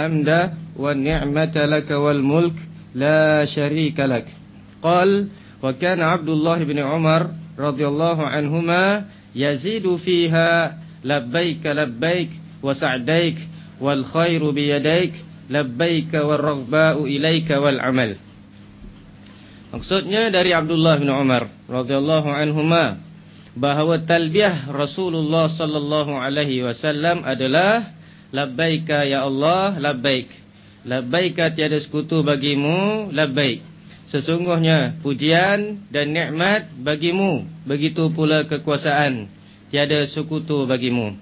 hamda wa ni'mata laka wal mulk la syarika lak. Qal wa kana Abdullah bin Umar radhiyallahu anhuma yazidu fiha labbaik labbaik wa sa'daik wal khairu bi yadaik labbaik war raghba'u ilaika wal amal. Maksudnya dari Abdullah bin Umar radhiyallahu anhuma bahawa talbiyah Rasulullah sallallahu alaihi wasallam adalah labbaika ya Allah labbaik. Labbaika tiada sekutu bagimu labbaik. Sesungguhnya pujian dan nikmat bagimu. Begitu pula kekuasaan tiada sekutu bagimu.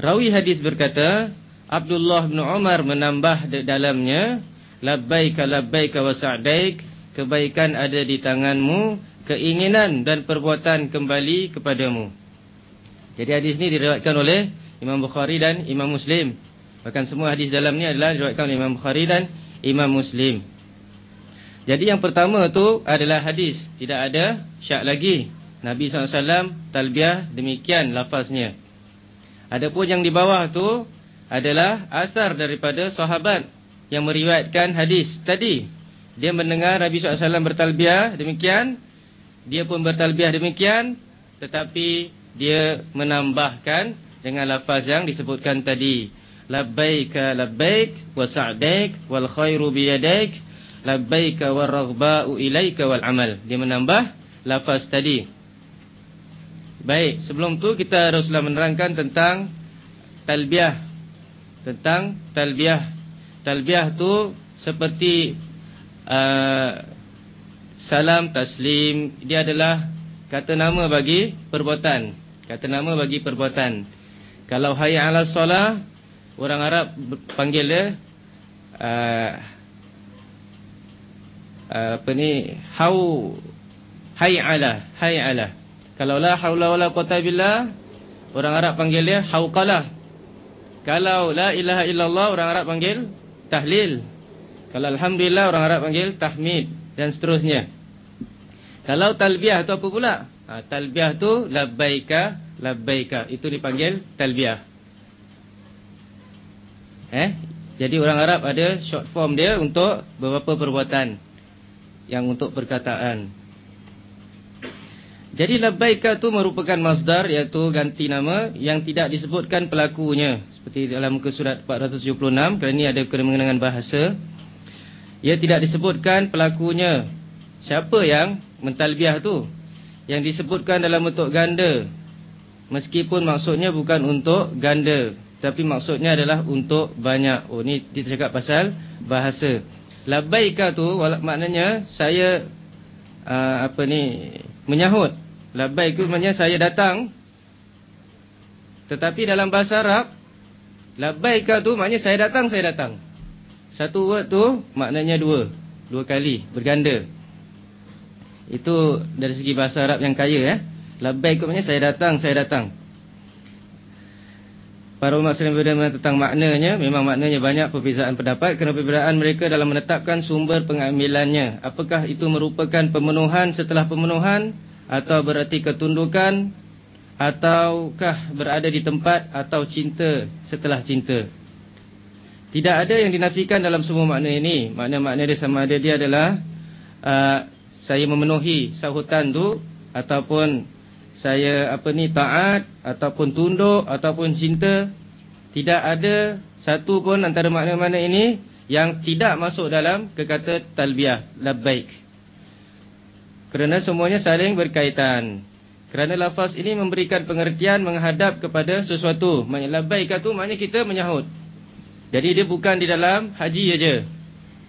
Rawi hadis berkata Abdullah bin Umar menambah dalamnya labbaika labbaika wa sa'daik. Kebaikan ada di tanganmu, keinginan dan perbuatan kembali kepadamu. Jadi hadis ini diriwayatkan oleh Imam Bukhari dan Imam Muslim. Bahkan semua hadis dalamnya adalah diriwayatkan oleh Imam Bukhari dan Imam Muslim. Jadi yang pertama tu adalah hadis. Tidak ada syak lagi. Nabi SAW talbiah demikian lafaznya. Adapun yang di bawah tu adalah asar daripada sahabat yang meriwayatkan hadis tadi dia mendengar Nabi SAW bertalbiah demikian. Dia pun bertalbiah demikian. Tetapi dia menambahkan dengan lafaz yang disebutkan tadi. Labbaika labbaik wa sa'daik wal khairu biyadaik. Labbaika wa raghba'u ilaika wal amal. Dia menambah lafaz tadi. Baik, sebelum tu kita haruslah menerangkan tentang talbiah. Tentang talbiah. Talbiah tu seperti Uh, salam taslim dia adalah kata nama bagi perbuatan kata nama bagi perbuatan kalau hayya ala solah orang Arab panggil dia uh, apa ni hau hayya ala hayya ala kalau la haula wala quwata billah orang Arab panggil dia hauqalah kalau la ilaha illallah orang Arab panggil tahlil kalau Alhamdulillah orang Arab panggil tahmid dan seterusnya. Kalau talbiah tu apa pula? Ha, talbiah tu labbaika, labbaika. Itu dipanggil talbiah. Eh? Jadi orang Arab ada short form dia untuk beberapa perbuatan. Yang untuk perkataan. Jadi labbaika tu merupakan masdar iaitu ganti nama yang tidak disebutkan pelakunya. Seperti dalam muka surat 476. Kerana ini ada kena bahasa. Ia tidak disebutkan pelakunya. Siapa yang mentalbiah tu? Yang disebutkan dalam bentuk ganda. Meskipun maksudnya bukan untuk ganda. Tapi maksudnya adalah untuk banyak. Oh ni kita cakap pasal bahasa. Labaika tu maknanya saya uh, apa ni menyahut. Labaik maknanya saya datang. Tetapi dalam bahasa Arab. Labaika tu maknanya saya datang, saya datang. Satu word tu maknanya dua. Dua kali. Berganda. Itu dari segi bahasa Arab yang kaya. Eh? Labbaik maknanya saya datang, saya datang. Para umat sering berbeda tentang maknanya. Memang maknanya banyak perbezaan pendapat. Kerana perbezaan mereka dalam menetapkan sumber pengambilannya. Apakah itu merupakan pemenuhan setelah pemenuhan? Atau berarti ketundukan? Ataukah berada di tempat? Atau cinta setelah cinta? Tidak ada yang dinafikan dalam semua makna ini. Makna-makna dia sama ada dia adalah uh, saya memenuhi sahutan tu ataupun saya apa ni taat ataupun tunduk ataupun cinta. Tidak ada satu pun antara makna-makna ini yang tidak masuk dalam kekata talbiah labbaik. Kerana semuanya saling berkaitan. Kerana lafaz ini memberikan pengertian menghadap kepada sesuatu. Maknanya labbaik itu maknanya kita menyahut. Jadi dia bukan di dalam haji aja.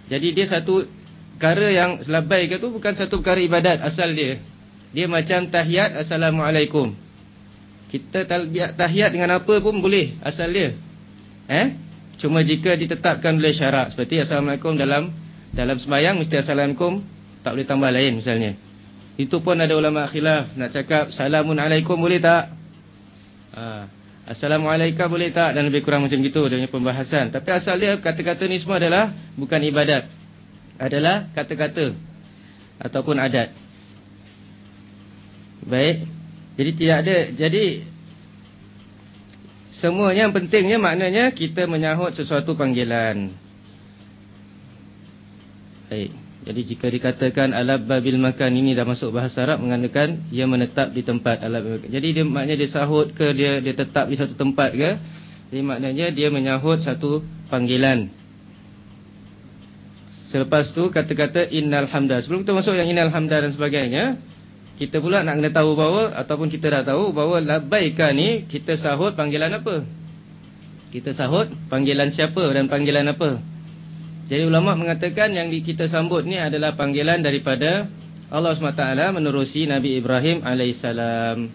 Jadi dia satu perkara yang selabai ke tu bukan satu perkara ibadat asal dia. Dia macam tahiyat assalamualaikum. Kita tahiyat dengan apa pun boleh asal dia. Eh? Cuma jika ditetapkan oleh syarak seperti assalamualaikum dalam dalam sembahyang mesti assalamualaikum tak boleh tambah lain misalnya. Itu pun ada ulama khilaf nak cakap salamun alaikum boleh tak? Ha. Assalamualaikum boleh tak dan lebih kurang macam gitu dengan pembahasan. Tapi asal dia kata-kata ni semua adalah bukan ibadat. Adalah kata-kata ataupun adat. Baik. Jadi tidak ada. Jadi Semuanya yang pentingnya maknanya kita menyahut sesuatu panggilan. Baik. Jadi jika dikatakan alabba bil makan ini dah masuk bahasa Arab mengatakan ia menetap di tempat alabba. Jadi dia maknanya dia sahut ke dia dia tetap di satu tempat ke? Jadi maknanya dia menyahut satu panggilan. Selepas tu kata-kata innal hamda. Sebelum kita masuk yang innal hamda dan sebagainya, kita pula nak kena tahu bahawa ataupun kita dah tahu bahawa labbaika ni kita sahut panggilan apa? Kita sahut panggilan siapa dan panggilan apa? Jadi ulama mengatakan yang kita sambut ni adalah panggilan daripada Allah SWT menerusi Nabi Ibrahim alaihissalam.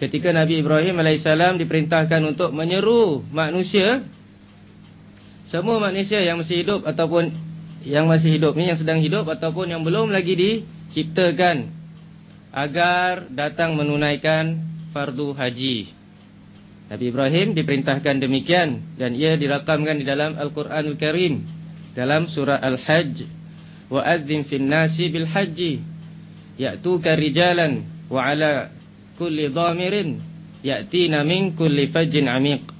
Ketika Nabi Ibrahim alaihissalam diperintahkan untuk menyeru manusia semua manusia yang masih hidup ataupun yang masih hidup ni yang sedang hidup ataupun yang belum lagi diciptakan agar datang menunaikan fardu haji. Nabi Ibrahim diperintahkan demikian dan ia dirakamkan di dalam Al-Quranul Karim dalam surah Al-Hajj wa adzim fin nasi bil hajji ya'tuka rijalan wa ala kulli dhamirin ya'tina min kulli fajjin amiq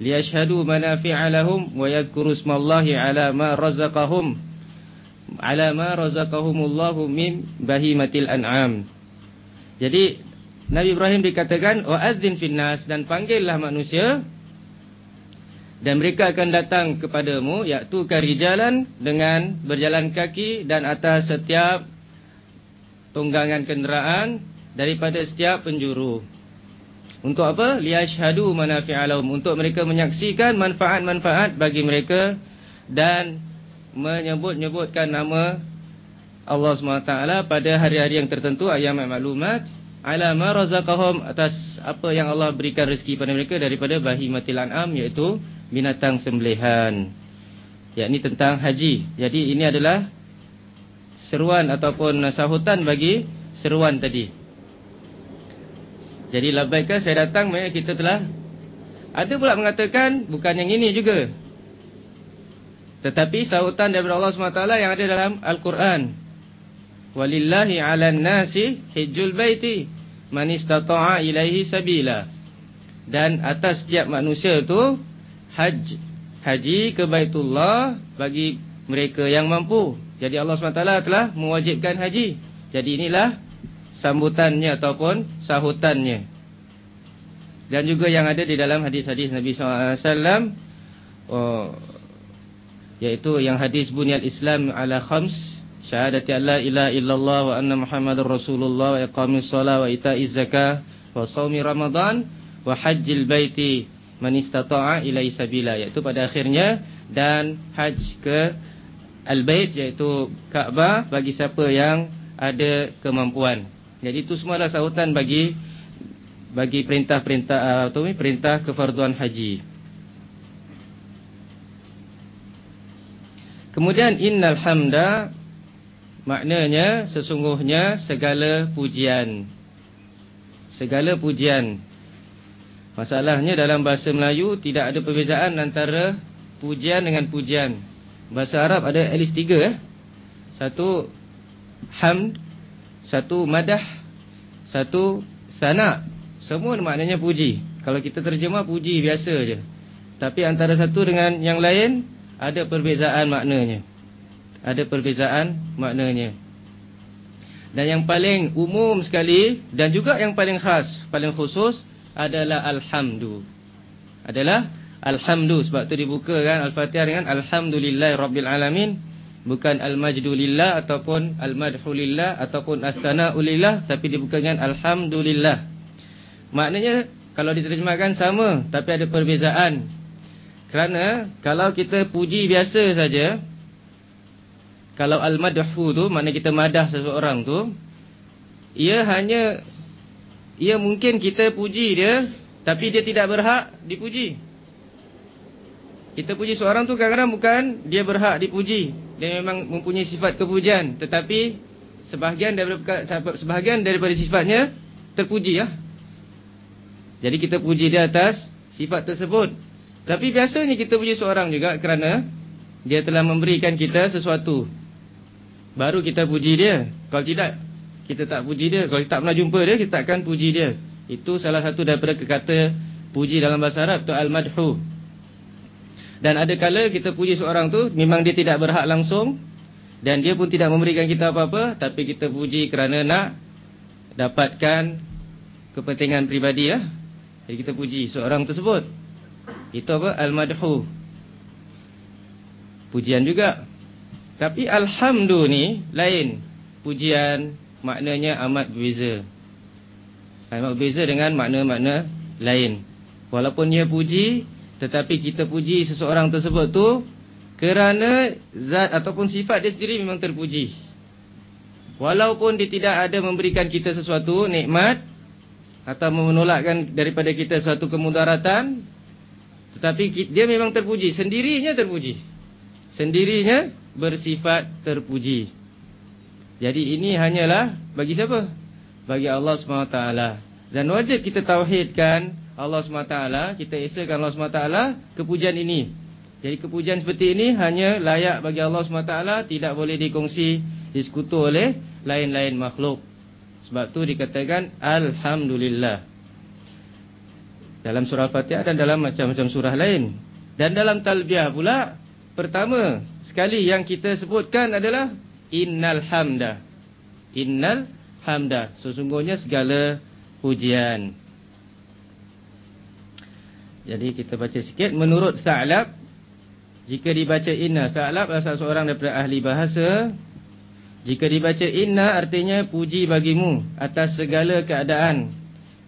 liyashhadu manafi'a lahum wa yadhkuru ismallahi ala ma razaqahum ala ma razaqahumullahu min bahimatil an'am. Jadi Nabi Ibrahim dikatakan wa adzin finnas dan panggillah manusia dan mereka akan datang kepadamu iaitu karijalan dengan berjalan kaki dan atas setiap tunggangan kenderaan daripada setiap penjuru. Untuk apa? Liyashhadu manafi'alahum. Untuk mereka menyaksikan manfaat-manfaat bagi mereka dan menyebut-nyebutkan nama Allah SWT pada hari-hari yang tertentu ayam maklumat ala ma razaqahum atas apa yang Allah berikan rezeki pada mereka daripada bahimatil an'am iaitu binatang sembelihan. Yakni tentang haji. Jadi ini adalah seruan ataupun sahutan bagi seruan tadi. Jadi labbaika saya datang maknanya kita telah ada pula mengatakan bukan yang ini juga. Tetapi sautan daripada Allah SWT yang ada dalam Al-Quran. Walillahi 'alan nasi hijjul baiti man istata'a ilaihi sabila. Dan atas setiap manusia itu haj haji ke Baitullah bagi mereka yang mampu. Jadi Allah SWT telah mewajibkan haji. Jadi inilah sambutannya ataupun sahutannya. Dan juga yang ada di dalam hadis-hadis Nabi SAW oh, Iaitu yang hadis bunyal Islam ala khams Syahadati Allah ila illallah wa anna muhammadur rasulullah Wa iqamis salat wa ita'iz zakah Wa sawmi ramadan Wa hajjil baiti Man istata'a ilai sabila Iaitu pada akhirnya Dan haj ke Al-Bait iaitu Kaabah Bagi siapa yang ada kemampuan jadi itu semua adalah sahutan bagi bagi perintah-perintah atau perintah kefarduan haji. Kemudian innal hamda maknanya sesungguhnya segala pujian. Segala pujian. Masalahnya dalam bahasa Melayu tidak ada perbezaan antara pujian dengan pujian. Bahasa Arab ada at least tiga eh. Satu hamd satu madah, satu sana. Semua maknanya puji. Kalau kita terjemah puji biasa je. Tapi antara satu dengan yang lain ada perbezaan maknanya. Ada perbezaan maknanya. Dan yang paling umum sekali dan juga yang paling khas, paling khusus adalah alhamdu. Adalah alhamdu sebab tu dibuka kan al-Fatihah dengan alhamdulillahirabbil alamin bukan al-majdu lillah ataupun al-madhu lillah ataupun as-sana'u lillah tapi dibuka dengan alhamdulillah. Maknanya kalau diterjemahkan sama tapi ada perbezaan. Kerana kalau kita puji biasa saja kalau al-madhu tu makna kita madah seseorang tu ia hanya ia mungkin kita puji dia tapi dia tidak berhak dipuji. Kita puji seorang tu kadang-kadang bukan dia berhak dipuji. Dia memang mempunyai sifat kepujian. Tetapi sebahagian daripada, sebahagian daripada sifatnya terpuji. ya. Jadi kita puji dia atas sifat tersebut. Tapi biasanya kita puji seorang juga kerana dia telah memberikan kita sesuatu. Baru kita puji dia. Kalau tidak, kita tak puji dia. Kalau kita tak pernah jumpa dia, kita akan puji dia. Itu salah satu daripada kata Puji dalam bahasa Arab tu al-madhu. Dan ada kala kita puji seorang tu memang dia tidak berhak langsung dan dia pun tidak memberikan kita apa-apa tapi kita puji kerana nak dapatkan kepentingan pribadi lah. Jadi kita puji seorang tersebut. Itu apa? Al-madhu. Pujian juga. Tapi alhamdu ni lain. Pujian maknanya amat berbeza. Amat berbeza dengan makna-makna lain. Walaupun dia puji tetapi kita puji seseorang tersebut tu kerana zat ataupun sifat dia sendiri memang terpuji. Walaupun dia tidak ada memberikan kita sesuatu nikmat atau menolakkan daripada kita suatu kemudaratan tetapi dia memang terpuji, sendirinya terpuji. Sendirinya bersifat terpuji. Jadi ini hanyalah bagi siapa? Bagi Allah SWT. Dan wajib kita tauhidkan Allah SWT, kita esakan Allah SWT kepujian ini. Jadi kepujian seperti ini hanya layak bagi Allah SWT, tidak boleh dikongsi, disekutu oleh lain-lain makhluk. Sebab tu dikatakan Alhamdulillah. Dalam surah Fatihah dan dalam macam-macam surah lain. Dan dalam talbiah pula Pertama sekali yang kita sebutkan adalah Innal hamda. Innal hamda. Sesungguhnya segala pujian Jadi kita baca sikit Menurut Tha'lab Jika dibaca inna Tha'lab adalah seorang daripada ahli bahasa jika dibaca inna artinya puji bagimu atas segala keadaan.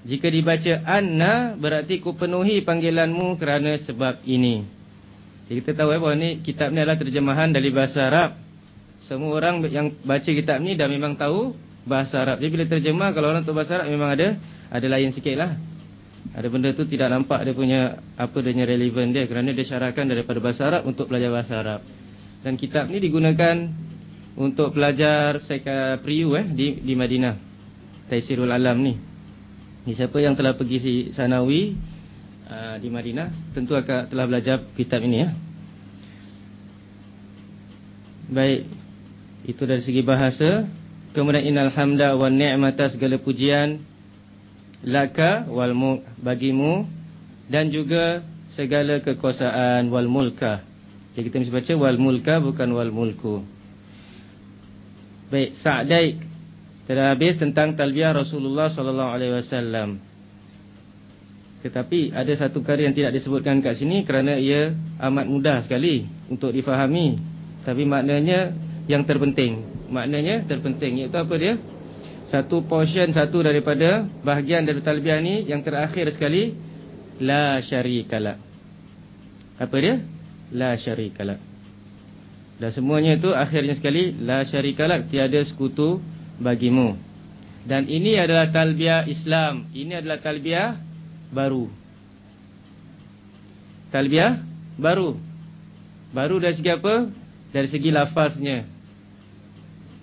Jika dibaca anna berarti ku penuhi panggilanmu kerana sebab ini. Jadi kita tahu eh, bahawa ni kitab ni adalah terjemahan dari bahasa Arab. Semua orang yang baca kitab ni dah memang tahu bahasa Arab. Jadi bila terjemah kalau orang tahu bahasa Arab memang ada ada lain sikit lah. Ada benda tu tidak nampak dia punya apa dia relevan dia kerana dia syarahkan daripada bahasa Arab untuk belajar bahasa Arab. Dan kitab ni digunakan untuk pelajar seka priu eh di di Madinah. Taisirul Alam ni. Ni siapa yang telah pergi si Sanawi uh, di Madinah tentu akan telah belajar kitab ini ya. Baik. Itu dari segi bahasa. Kemudian innal hamda wan ni'mata segala pujian laka wal mulk bagimu dan juga segala kekuasaan wal mulka. Jadi kita mesti baca wal mulka bukan wal mulku. Baik, Sa'daik telah habis tentang talbiyah Rasulullah sallallahu alaihi wasallam. Tetapi ada satu perkara yang tidak disebutkan kat sini kerana ia amat mudah sekali untuk difahami. Tapi maknanya yang terpenting. Maknanya terpenting iaitu apa dia? Satu portion satu daripada bahagian dari talbiyah ni yang terakhir sekali la syarikalah. Apa dia? La syarikalah. Dan semuanya itu akhirnya sekali La syarikalak tiada sekutu bagimu Dan ini adalah talbiah Islam Ini adalah talbiah baru Talbiah baru Baru dari segi apa? Dari segi lafaznya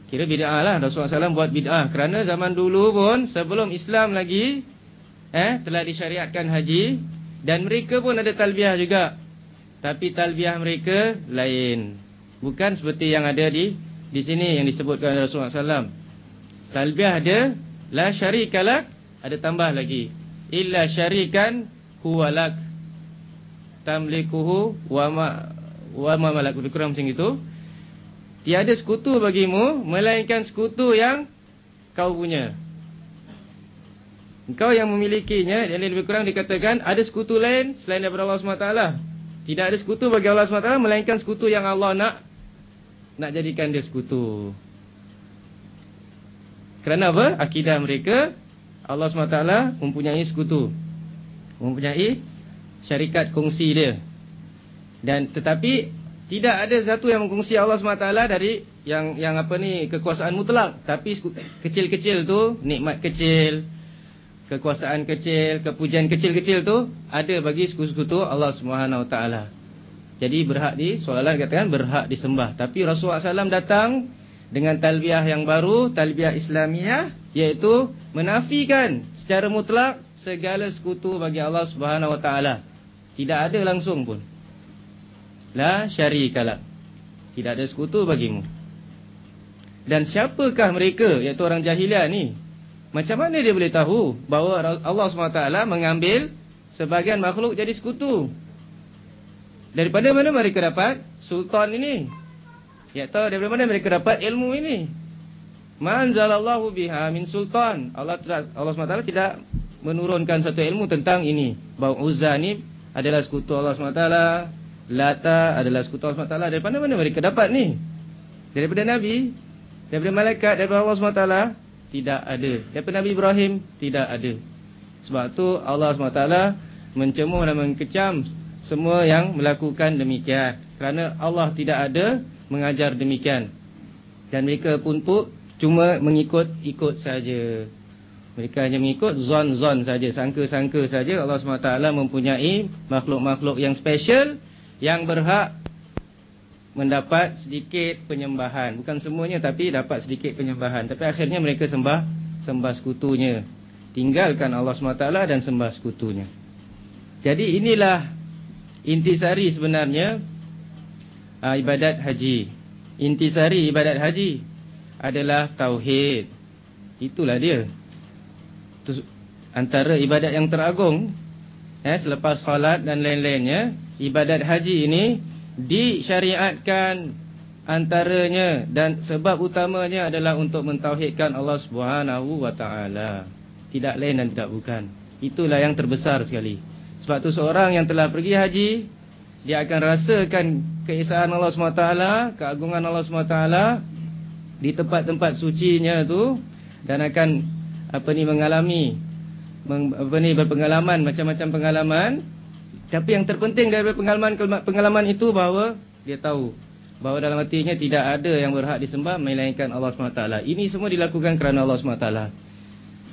Kira bid'ah lah. Rasulullah SAW buat bid'ah. Kerana zaman dulu pun sebelum Islam lagi eh Telah disyariatkan haji Dan mereka pun ada talbiah juga. Tapi talbiah mereka lain. Bukan seperti yang ada di di sini yang disebutkan Rasulullah SAW. Talbiah ada la syarikalak ada tambah lagi. Illa syarikan huwalak tamlikuhu wa ma wa ma malak. Lebih kurang macam itu. Tiada sekutu bagimu melainkan sekutu yang kau punya. Engkau yang memilikinya dan lebih kurang dikatakan ada sekutu lain selain daripada Allah SWT. Tidak ada sekutu bagi Allah SWT melainkan sekutu yang Allah nak nak jadikan dia sekutu. Kerana apa? Akidah mereka Allah SWT mempunyai sekutu. Mempunyai syarikat kongsi dia. Dan tetapi tidak ada satu yang mengkongsi Allah SWT dari yang yang apa ni kekuasaan mutlak. Tapi kecil-kecil tu, nikmat kecil, kekuasaan kecil, kepujian kecil-kecil tu ada bagi sekutu-sekutu Allah SWT. Jadi berhak di soalan katakan berhak disembah. Tapi Rasulullah SAW datang dengan talbiah yang baru, talbiah Islamiah, yaitu menafikan secara mutlak segala sekutu bagi Allah Subhanahu Wa Taala. Tidak ada langsung pun. La syarikalah. Tidak ada sekutu bagimu. Dan siapakah mereka, iaitu orang jahiliah ni? Macam mana dia boleh tahu bahawa Allah SWT mengambil sebagian makhluk jadi sekutu. Daripada mana mereka dapat sultan ini? Tahu daripada mana mereka dapat ilmu ini? Manzalallahu biha min sultan. Allah Allah SWT tidak menurunkan satu ilmu tentang ini. Bahawa Uzza ni adalah sekutu Allah SWT. Lata adalah sekutu Allah SWT. Daripada mana mereka dapat ni? Daripada Nabi? Daripada malaikat? Daripada Allah SWT? Tidak ada. Daripada Nabi Ibrahim? Tidak ada. Sebab tu Allah SWT mencemuh dan mengecam semua yang melakukan demikian. Kerana Allah tidak ada mengajar demikian. Dan mereka pun pun cuma mengikut-ikut saja. Mereka hanya mengikut zon-zon saja, sangka-sangka saja Allah SWT mempunyai makhluk-makhluk yang special yang berhak mendapat sedikit penyembahan. Bukan semuanya tapi dapat sedikit penyembahan. Tapi akhirnya mereka sembah sembah sekutunya. Tinggalkan Allah SWT dan sembah sekutunya. Jadi inilah intisari sebenarnya uh, ibadat haji. Intisari ibadat haji adalah tauhid. Itulah dia. Antara ibadat yang teragung eh, selepas salat dan lain-lainnya ibadat haji ini disyariatkan antaranya dan sebab utamanya adalah untuk mentauhidkan Allah Subhanahu wa taala. Tidak lain dan tidak bukan. Itulah yang terbesar sekali. Sebab tu seorang yang telah pergi haji dia akan rasakan keesaan Allah SWT, keagungan Allah SWT di tempat-tempat sucinya tu dan akan apa ni mengalami apa ni berpengalaman macam-macam pengalaman tapi yang terpenting dari pengalaman pengalaman itu bahawa dia tahu bahawa dalam hatinya tidak ada yang berhak disembah melainkan Allah SWT. Ini semua dilakukan kerana Allah SWT.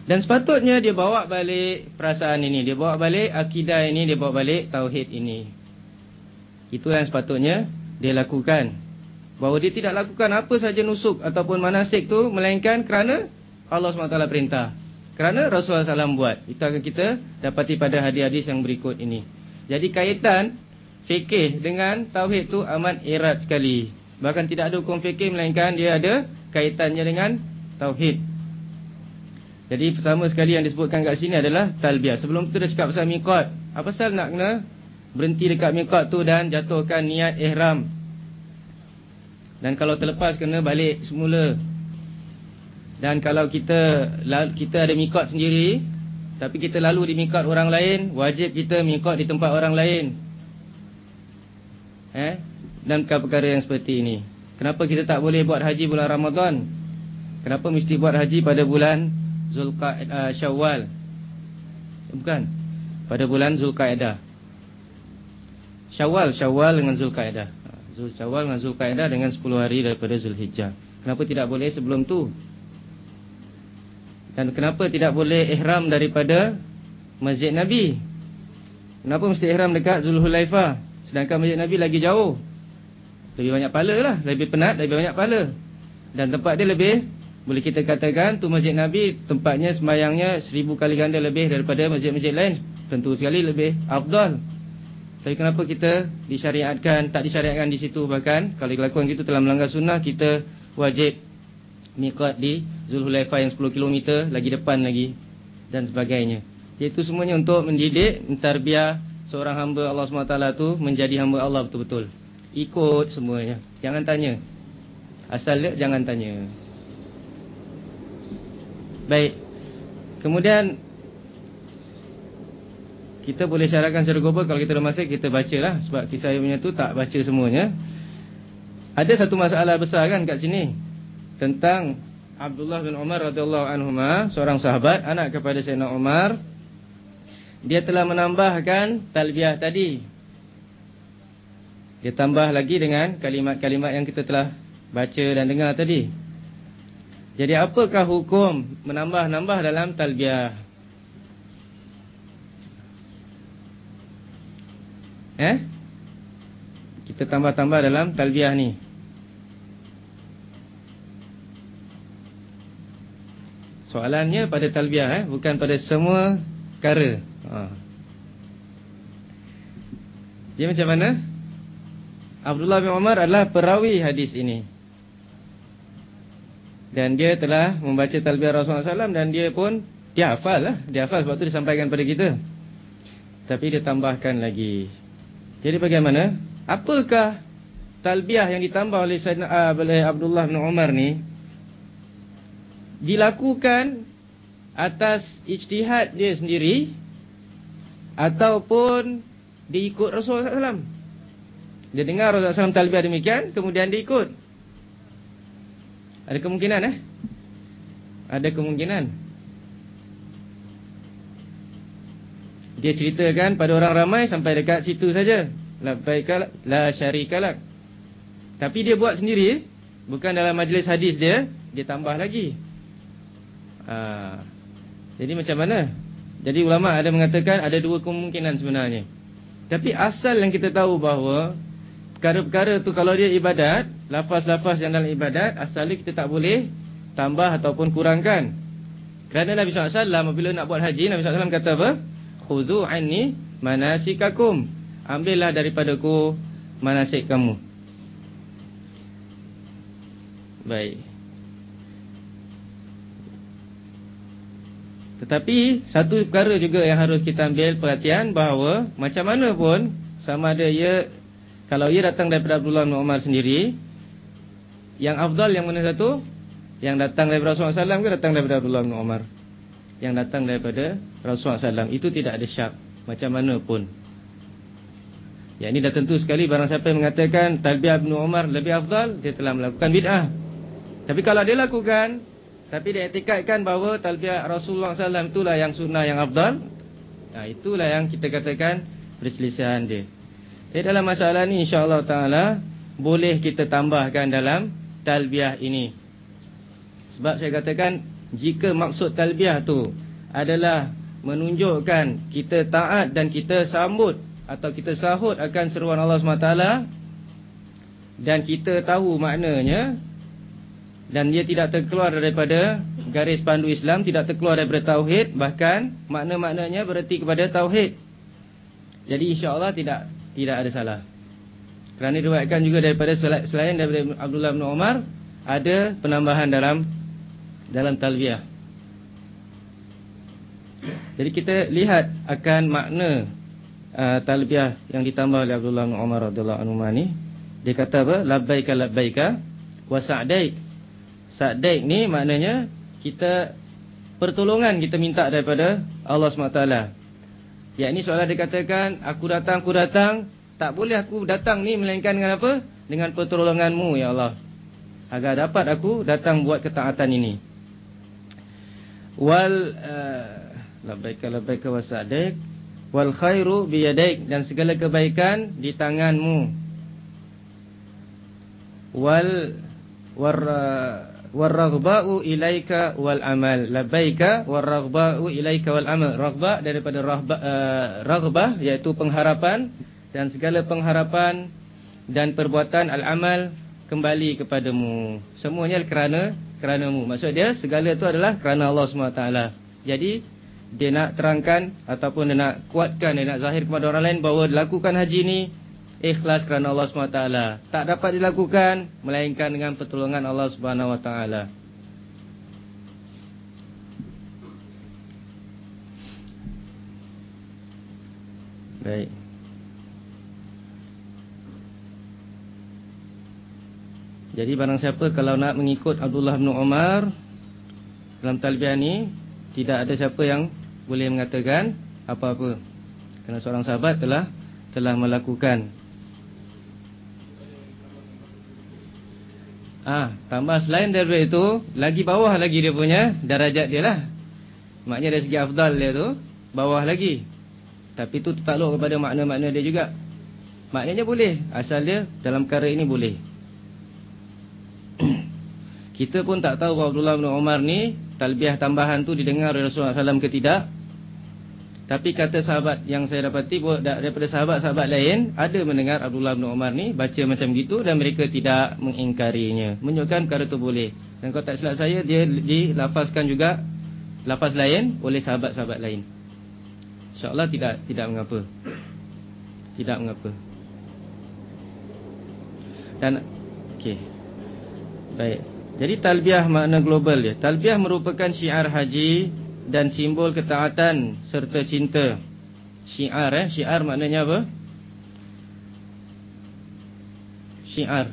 Dan sepatutnya dia bawa balik perasaan ini, dia bawa balik akidah ini, dia bawa balik tauhid ini. Itu yang sepatutnya dia lakukan. Bahawa dia tidak lakukan apa saja nusuk ataupun manasik tu melainkan kerana Allah SWT perintah. Kerana Rasulullah SAW buat. Itu akan kita dapati pada hadis-hadis yang berikut ini. Jadi kaitan fikih dengan tauhid tu amat erat sekali. Bahkan tidak ada hukum fikih melainkan dia ada kaitannya dengan tauhid. Jadi pertama sekali yang disebutkan kat sini adalah talbiyah. Sebelum tu dah cakap pasal miqat. Apa pasal nak kena berhenti dekat miqat tu dan jatuhkan niat ihram. Dan kalau terlepas kena balik semula. Dan kalau kita kita ada miqat sendiri, tapi kita lalu di mikat orang lain Wajib kita mikat di tempat orang lain. Eh? Dan perkara yang seperti ini. Kenapa kita tak boleh buat haji bulan Ramadan? Kenapa mesti buat haji pada bulan Zulqa uh, Syawal? Bukan. Pada bulan Zulqa'edah. Syawal Syawal dengan Zulqa'edah. Zul Syawal dengan Zulqa'edah dengan 10 hari daripada Zulhijjah. Kenapa tidak boleh sebelum tu dan kenapa tidak boleh ihram daripada Masjid Nabi? Kenapa mesti ihram dekat Zulhulaifah? Sedangkan Masjid Nabi lagi jauh. Lebih banyak pala lah. Lebih penat, lebih banyak pala. Dan tempat dia lebih, boleh kita katakan, tu Masjid Nabi tempatnya sembayangnya seribu kali ganda lebih daripada masjid-masjid lain. Tentu sekali lebih abdal. Tapi kenapa kita disyariatkan, tak disyariatkan di situ bahkan, kalau kelakuan kita telah melanggar sunnah, kita wajib miqat di Zulhulaifah yang 10 km lagi depan lagi dan sebagainya. Itu semuanya untuk mendidik mentarbiah seorang hamba Allah SWT tu menjadi hamba Allah betul-betul. Ikut semuanya. Jangan tanya. Asal dia jangan tanya. Baik. Kemudian kita boleh syarahkan secara global kalau kita ada masa kita bacalah sebab kisah punya tu tak baca semuanya. Ada satu masalah besar kan kat sini tentang Abdullah bin Umar radhiyallahu anhuma, seorang sahabat anak kepada Sayyidina Umar. Dia telah menambahkan talbiyah tadi. Dia tambah lagi dengan kalimat-kalimat yang kita telah baca dan dengar tadi. Jadi apakah hukum menambah-nambah dalam talbiyah? Eh? Kita tambah-tambah dalam talbiyah ni. Soalannya pada talbiah eh bukan pada semua perkara. Ha. Dia macam mana? Abdullah bin Umar adalah perawi hadis ini. Dan dia telah membaca talbiah Rasulullah SAW dan dia pun dia hafal lah. Dia hafal sebab tu disampaikan pada kita. Tapi dia tambahkan lagi. Jadi bagaimana? Apakah talbiah yang ditambah oleh Sayyidina uh, oleh Abdullah bin Umar ni dilakukan atas ijtihad dia sendiri ataupun diikut Rasulullah SAW. Dia dengar Rasulullah SAW talbiah demikian, kemudian diikut. Ada kemungkinan eh? Ada kemungkinan. Dia ceritakan pada orang ramai sampai dekat situ saja. La la syarikalak. Tapi dia buat sendiri, bukan dalam majlis hadis dia, dia tambah lagi. Ha. Jadi macam mana? Jadi ulama ada mengatakan ada dua kemungkinan sebenarnya. Tapi asal yang kita tahu bahawa perkara-perkara tu kalau dia ibadat, lafaz-lafaz yang dalam ibadat, asalnya kita tak boleh tambah ataupun kurangkan. Kerana Nabi SAW apabila nak buat haji, Nabi SAW kata apa? Khudu anni manasikakum. Ambillah daripada ku manasik kamu. Baik. Tetapi satu perkara juga yang harus kita ambil perhatian bahawa macam mana pun sama ada ia kalau ia datang daripada Abdullah bin Umar sendiri yang afdal yang mana satu? Yang datang daripada Rasulullah SAW ke datang daripada Abdullah bin Umar? Yang datang daripada Rasulullah SAW itu tidak ada syak macam mana pun. Ya ini dah tentu sekali barang siapa yang mengatakan talbiyah bin Umar lebih afdal dia telah melakukan bid'ah. Tapi kalau dia lakukan tapi dia etikatkan bahawa talbiyah Rasulullah SAW itulah yang sunnah yang abdal. Nah, itulah yang kita katakan perselisihan dia. Jadi dalam masalah ni insyaAllah ta'ala boleh kita tambahkan dalam talbiyah ini. Sebab saya katakan jika maksud talbiyah tu adalah menunjukkan kita taat dan kita sambut atau kita sahut akan seruan Allah SWT dan kita tahu maknanya dan dia tidak terkeluar daripada garis pandu Islam, tidak terkeluar daripada tauhid, bahkan makna-maknanya bererti kepada tauhid. Jadi insya-Allah tidak tidak ada salah. Kerana diriwayatkan juga daripada selain daripada Abdullah bin Umar ada penambahan dalam dalam talbiyah. Jadi kita lihat akan makna uh, talbiyah yang ditambah oleh Abdullah bin Umar radhiyallahu anhu ni. Dia kata apa? Labbaika labbaika wa. Sa'daik ni maknanya kita pertolongan kita minta daripada Allah SWT. Ya ini soalan dikatakan aku datang aku datang tak boleh aku datang ni melainkan dengan apa? Dengan pertolonganmu ya Allah. Agar dapat aku datang buat ketaatan ini. Wal uh, labbaika labbaika wa wal khairu bi yadaik dan segala kebaikan di tanganmu. Wal war waraghba'u ilaika wal amal. Labbaika waraghba'u ilaika wal amal. Raghba daripada rahba uh, raghbah iaitu pengharapan dan segala pengharapan dan perbuatan al amal kembali kepadamu. Semuanya kerana keranamu. Maksud dia segala itu adalah kerana Allah SWT jadi dia nak terangkan ataupun dia nak kuatkan dia nak zahir kepada orang lain bahawa lakukan haji ni ikhlas kerana Allah SWT tak dapat dilakukan melainkan dengan pertolongan Allah SWT baik. Jadi barang siapa kalau nak mengikut Abdullah bin Umar dalam talbiah ni tidak ada siapa yang boleh mengatakan apa-apa. Kerana seorang sahabat telah telah melakukan Ah, tambah selain daripada itu, lagi bawah lagi dia punya darajat dia lah. Maknanya dari segi afdal dia tu, bawah lagi. Tapi tu tertakluk kepada makna-makna dia juga. Maknanya boleh, asal dia dalam perkara ini boleh. Kita pun tak tahu Abdullah bin Umar ni, talbiah tambahan tu didengar oleh Rasulullah SAW ke tidak. Tapi kata sahabat yang saya dapati daripada sahabat-sahabat lain ada mendengar Abdullah bin Umar ni baca macam gitu dan mereka tidak mengingkarinya. Menunjukkan perkara itu boleh. Dan kalau tak silap saya dia dilafazkan juga lafaz lain oleh sahabat-sahabat lain. Insya-Allah tidak tidak mengapa. Tidak mengapa. Dan okey. Baik. Jadi talbiah makna global ya. Talbiah merupakan syiar haji dan simbol ketaatan serta cinta. Syiar eh. Syiar maknanya apa? Syiar.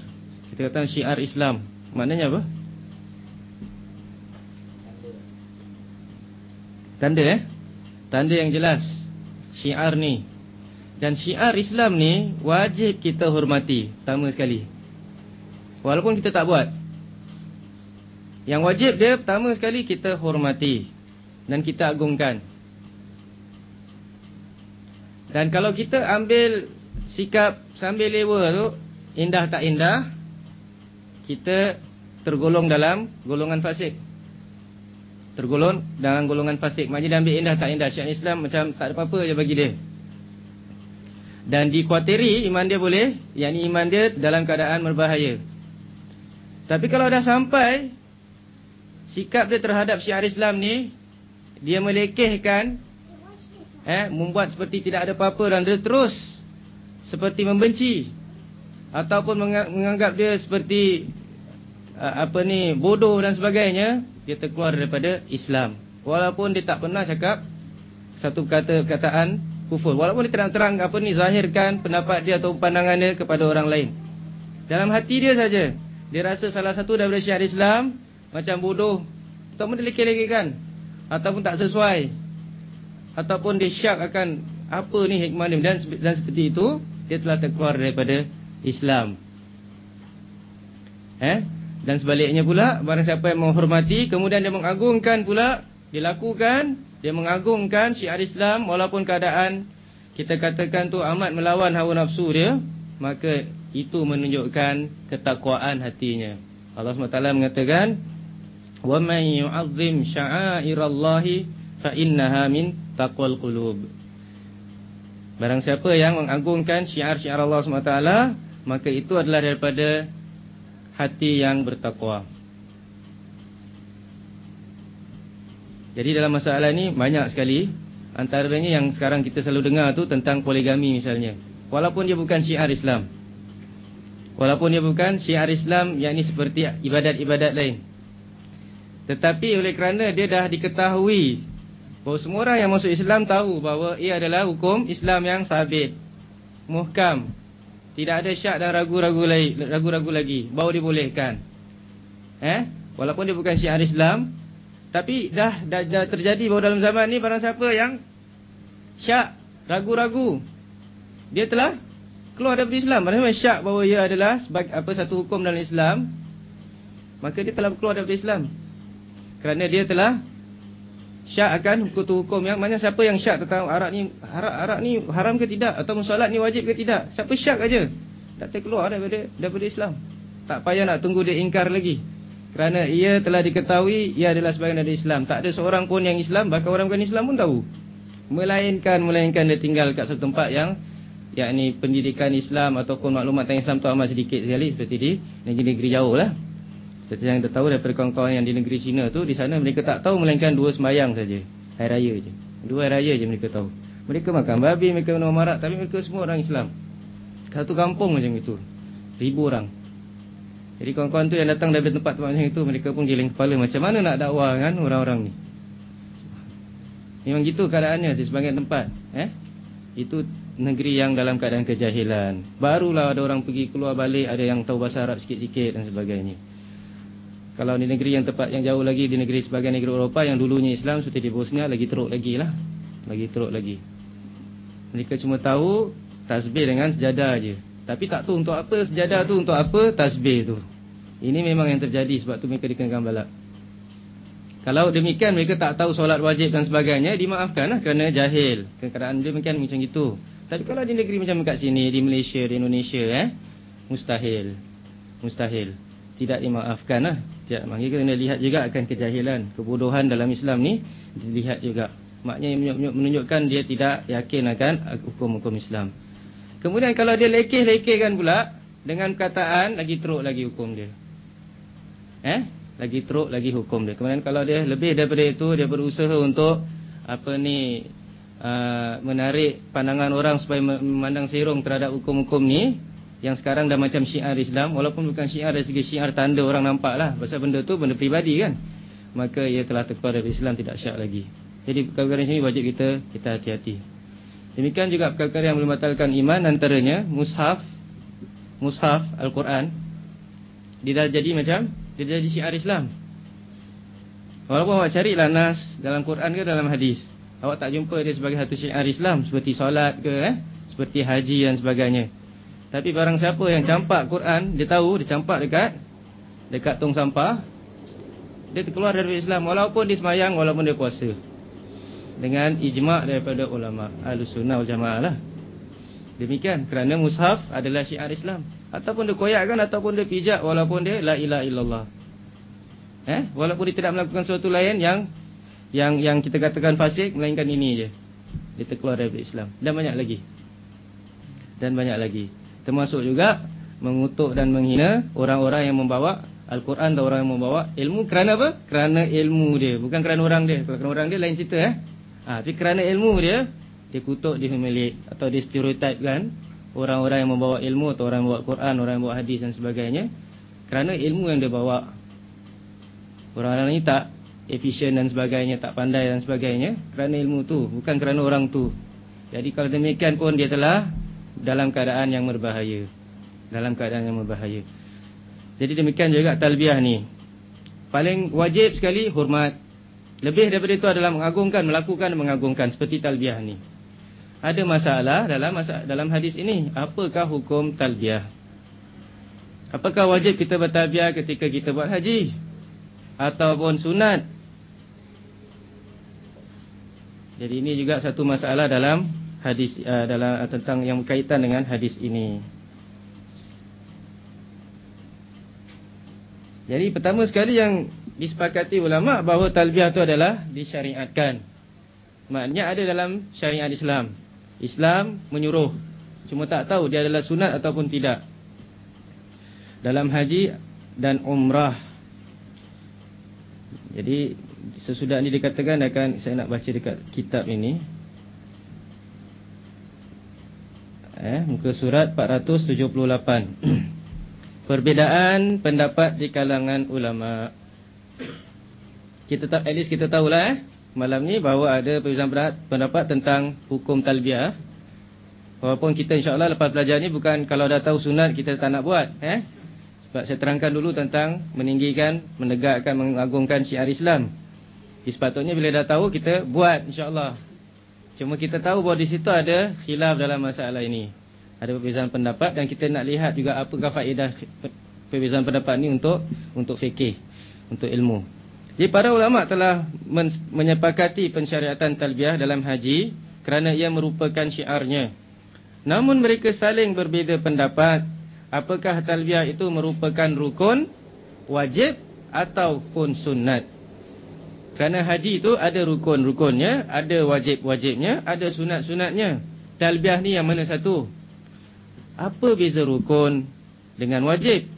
Kita kata syiar Islam. Maknanya apa? Tanda eh? Tanda yang jelas. Syiar ni. Dan syiar Islam ni wajib kita hormati. Pertama sekali. Walaupun kita tak buat. Yang wajib dia pertama sekali kita hormati. Dan kita agungkan. Dan kalau kita ambil sikap sambil lewa tu, indah tak indah, kita tergolong dalam golongan fasik. Tergolong dalam golongan fasik. Maknanya dia ambil indah tak indah. Syiah Islam macam tak ada apa-apa je bagi dia. Dan dikuatiri iman dia boleh, yakni iman dia dalam keadaan berbahaya. Tapi kalau dah sampai sikap dia terhadap syiar Islam ni, dia melekehkan eh membuat seperti tidak ada apa-apa dan dia terus seperti membenci. Ataupun menganggap dia seperti uh, apa ni bodoh dan sebagainya dia terkeluar daripada Islam. Walaupun dia tak pernah cakap satu kata kataan kufur. Walaupun dia terang-terang apa ni zahirkan pendapat dia atau pandangan dia kepada orang lain. Dalam hati dia saja dia rasa salah satu daripada syiar Islam macam bodoh. Ataupun dia lekeh-lekehkan ataupun tak sesuai ataupun dia syak akan apa ni hikmah ni dan, dan seperti itu dia telah terkeluar daripada Islam. Eh? Dan sebaliknya pula barang siapa yang menghormati kemudian dia mengagungkan pula dilakukan dia mengagungkan syiar Islam walaupun keadaan kita katakan tu amat melawan hawa nafsu dia maka itu menunjukkan ketakwaan hatinya. Allah SWT mengatakan may yu'azzim sya'airallahi fa innaha min taqwal qulub. Barang siapa yang mengagungkan syiar-syiar Allah SWT, maka itu adalah daripada hati yang bertakwa. Jadi dalam masalah ini banyak sekali antaranya yang sekarang kita selalu dengar tu tentang poligami misalnya. Walaupun dia bukan syiar Islam. Walaupun dia bukan syiar Islam yang ini seperti ibadat-ibadat lain. Tetapi oleh kerana dia dah diketahui bahawa semua orang yang masuk Islam tahu bahawa ia adalah hukum Islam yang sabit. Muhkam. Tidak ada syak dan ragu-ragu lagi, ragu-ragu lagi bahawa dibolehkan. Eh? Walaupun dia bukan syiar Islam, tapi dah, dah dah terjadi bahawa dalam zaman ni barang siapa yang syak, ragu-ragu, dia telah keluar dari Islam. Maksudnya syak bahawa ia adalah sebagai apa satu hukum dalam Islam, maka dia telah keluar dari Islam. Kerana dia telah syak akan hukum hukum yang mana siapa yang syak tentang arak ni arak arak ni haram ke tidak? Atau solat ni wajib ke tidak? Siapa syak aja. Tak terkeluar daripada daripada Islam. Tak payah nak tunggu dia ingkar lagi. Kerana ia telah diketahui ia adalah sebahagian dari Islam. Tak ada seorang pun yang Islam bahkan orang bukan Islam pun tahu. Melainkan melainkan dia tinggal kat satu tempat yang yakni pendidikan Islam ataupun maklumat tentang Islam tu amat sedikit sekali seperti di negeri-negeri jauh lah seperti yang kita tahu daripada kawan-kawan yang di negeri China tu Di sana mereka tak tahu melainkan dua semayang saja. Hari raya je. Dua hari raya je mereka tahu. Mereka makan babi, mereka minum marak Tapi mereka semua orang Islam. Satu kampung macam itu. Ribu orang. Jadi kawan-kawan tu yang datang dari tempat-tempat macam itu Mereka pun giling kepala. Macam mana nak dakwah kan orang-orang ni? Memang gitu keadaannya di sebagian tempat eh? Itu negeri yang dalam keadaan kejahilan. Barulah ada orang pergi keluar balik Ada yang tahu bahasa Arab sikit-sikit dan sebagainya kalau di negeri yang tepat yang jauh lagi di negeri sebagian negeri Eropah yang dulunya Islam seperti di Bosnia lagi teruk lagi lah. Lagi teruk lagi. Mereka cuma tahu tasbih dengan sejadah aja. Tapi tak tahu untuk apa sejadah tu untuk apa tasbih tu. Ini memang yang terjadi sebab tu mereka dikenakan balak. Kalau demikian mereka tak tahu solat wajib dan sebagainya dimaafkan lah kerana jahil. Keadaan dia mungkin macam itu. Tapi kalau di negeri macam kat sini di Malaysia, di Indonesia eh mustahil. Mustahil. Tidak dimaafkan lah. Ya, maknanya kena lihat juga akan kejahilan, kebodohan dalam Islam ni dilihat juga. Maknanya menunjukkan dia tidak yakin akan hukum-hukum Islam. Kemudian kalau dia lekeh-lekehkan pula dengan perkataan lagi teruk lagi hukum dia. Eh? Lagi teruk lagi hukum dia. Kemudian kalau dia lebih daripada itu dia berusaha untuk apa ni uh, menarik pandangan orang supaya memandang serong terhadap hukum-hukum ni yang sekarang dah macam syiar Islam walaupun bukan syiar dari segi syiar tanda orang nampak lah. Pasal benda tu benda peribadi kan. Maka ia telah terkeluar dari Islam tidak syak lagi. Jadi perkara ini wajib kita kita hati-hati. Demikian juga perkara yang membatalkan iman antaranya mushaf mushaf Al-Quran. Dia dah jadi macam dia dah jadi syiar Islam. Walaupun awak carilah nas dalam Quran ke dalam hadis, awak tak jumpa dia sebagai satu syiar Islam seperti solat ke eh, seperti haji dan sebagainya. Tapi barang siapa yang campak Quran, dia tahu dia campak dekat dekat tong sampah, dia terkeluar dari Islam walaupun dia semayang walaupun dia puasa dengan ijma' daripada ulama Ahlussunnah wal Jamaah lah. Demikian kerana mushaf adalah syiar Islam ataupun dia koyakkan ataupun dia pijak walaupun dia la ilaha illallah. Eh, walaupun dia tidak melakukan sesuatu lain yang yang yang kita katakan fasik melainkan ini je. Dia terkeluar dari Islam. Dan banyak lagi. Dan banyak lagi. Termasuk juga mengutuk dan menghina orang-orang yang membawa Al-Quran dan orang yang membawa ilmu kerana apa? Kerana ilmu dia, bukan kerana orang dia. Kalau kerana orang dia lain cerita eh. Ha, tapi kerana ilmu dia, dia kutuk, dia humiliate atau dia stereotypekan orang-orang yang membawa ilmu atau orang yang membawa Quran, orang yang membawa hadis dan sebagainya. Kerana ilmu yang dia bawa. Orang-orang ini tak efisien dan sebagainya, tak pandai dan sebagainya. Kerana ilmu tu, bukan kerana orang tu. Jadi kalau demikian pun dia telah dalam keadaan yang berbahaya. Dalam keadaan yang berbahaya. Jadi demikian juga talbiah ni. Paling wajib sekali hormat lebih daripada itu adalah mengagungkan, melakukan mengagungkan seperti talbiah ni. Ada masalah dalam dalam hadis ini. Apakah hukum talbiah? Apakah wajib kita bertalbiah ketika kita buat haji? Ataupun sunat? Jadi ini juga satu masalah dalam hadis uh, dalam uh, tentang yang berkaitan dengan hadis ini. Jadi pertama sekali yang disepakati ulama bahawa talbiyah itu adalah disyariatkan. Maknanya ada dalam syariat Islam. Islam menyuruh. Cuma tak tahu dia adalah sunat ataupun tidak. Dalam haji dan umrah. Jadi sesudah ini dikatakan akan saya nak baca dekat kitab ini. Eh, muka surat 478. Perbedaan pendapat di kalangan ulama' kita tak at least kita tahulah eh malam ni bahawa ada perbezaan pendapat tentang hukum talbiah. Walaupun kita insya-Allah lepas belajar ni bukan kalau dah tahu sunat kita tak nak buat eh. Sebab saya terangkan dulu tentang meninggikan, menegakkan, mengagungkan syiar Islam. Sepatutnya bila dah tahu kita buat insya-Allah. Cuma kita tahu bahawa di situ ada khilaf dalam masalah ini. Ada perbezaan pendapat dan kita nak lihat juga apakah faedah perbezaan pendapat ni untuk untuk fikih, untuk ilmu. Jadi para ulama telah menyepakati pensyariatan talbiah dalam haji kerana ia merupakan syiarnya. Namun mereka saling berbeza pendapat apakah talbiah itu merupakan rukun, wajib ataupun sunat. Kerana haji itu ada rukun-rukunnya, ada wajib-wajibnya, ada sunat-sunatnya. Talbiah ni yang mana satu? Apa beza rukun dengan wajib?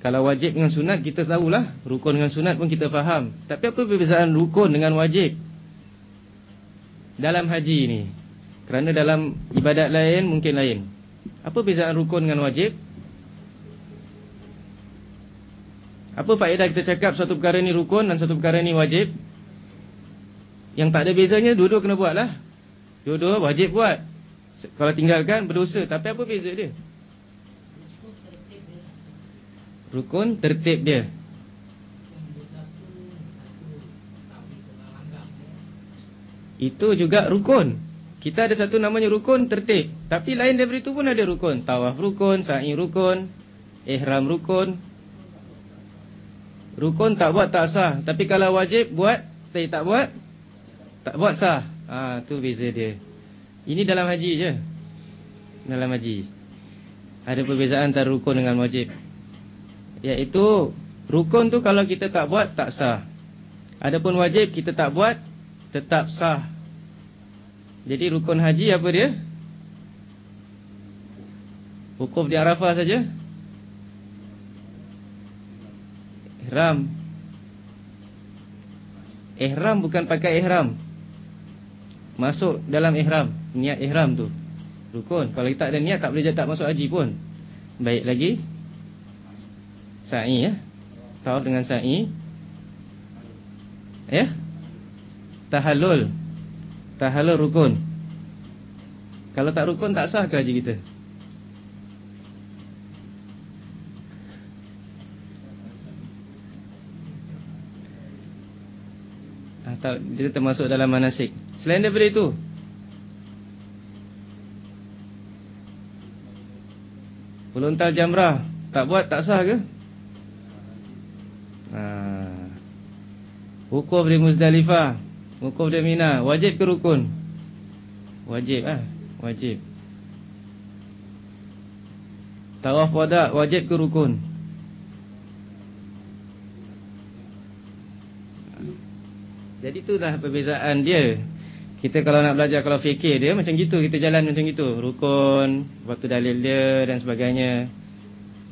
Kalau wajib dengan sunat kita tahulah Rukun dengan sunat pun kita faham Tapi apa perbezaan rukun dengan wajib Dalam haji ni Kerana dalam ibadat lain mungkin lain Apa perbezaan rukun dengan wajib Apa faedah kita cakap satu perkara ni rukun dan satu perkara ni wajib Yang tak ada bezanya dua-dua kena buat lah Dua-dua wajib buat Kalau tinggalkan berdosa Tapi apa beza dia rukun tertib dia. Itu juga rukun. Kita ada satu namanya rukun tertib. Tapi lain daripada itu pun ada rukun. Tawaf rukun, sa'i rukun, ihram rukun. Rukun tak buat tak sah. Tapi kalau wajib buat, tapi tak buat, tak buat sah. Ah, tu beza dia. Ini dalam haji je. Dalam haji. Ada perbezaan antara rukun dengan wajib. Iaitu rukun tu kalau kita tak buat tak sah. Adapun wajib kita tak buat tetap sah. Jadi rukun haji apa dia? Wukuf di Arafah saja. Ihram. Ihram bukan pakai ihram. Masuk dalam ihram, niat ihram tu. Rukun. Kalau kita tak ada niat tak boleh tak masuk haji pun. Baik lagi sa'i ya. Tawaf dengan sa'i. Ya. Tahallul. Tahallul rukun. Kalau tak rukun tak sah ke haji kita? Dia termasuk dalam manasik. Selain daripada itu. Pelontar jamrah. Tak buat tak sah ke? Ha. Wukuf di Muzdalifah. Wukuf di Mina. Wajib ke rukun? Wajib ah. Ha? Wajib Tawaf wada wajib ke rukun Jadi itulah perbezaan dia. Kita kalau nak belajar Kalau fikir dia macam gitu. Kita jalan macam gitu. Rukun Waktu dalil dia dan sebagainya.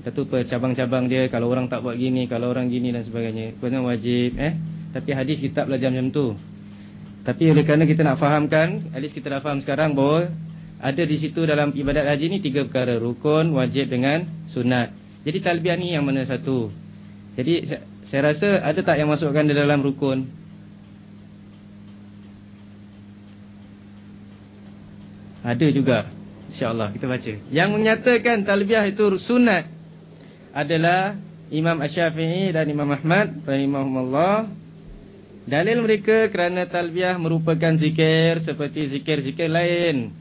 Kita tu cabang-cabang dia. Kalau orang tak buat gini Kalau orang gini dan sebagainya. Kena wajib eh? Tapi hadis kita belajar macam tu. Tapi oleh kerana kita nak fahamkan At least kita dah faham sekarang bahawa ada di situ dalam ibadat haji ni tiga perkara. Rukun, wajib dengan sunat. Jadi talbiyah ni yang mana satu? Jadi saya rasa ada tak yang masukkan di dalam rukun? Ada juga. Insya-Allah kita baca. Yang menyatakan talbiyah itu sunat adalah Imam Asy-Syafi'i dan Imam Ahmad rahimahumullah. Dalil mereka kerana talbiyah merupakan zikir seperti zikir-zikir lain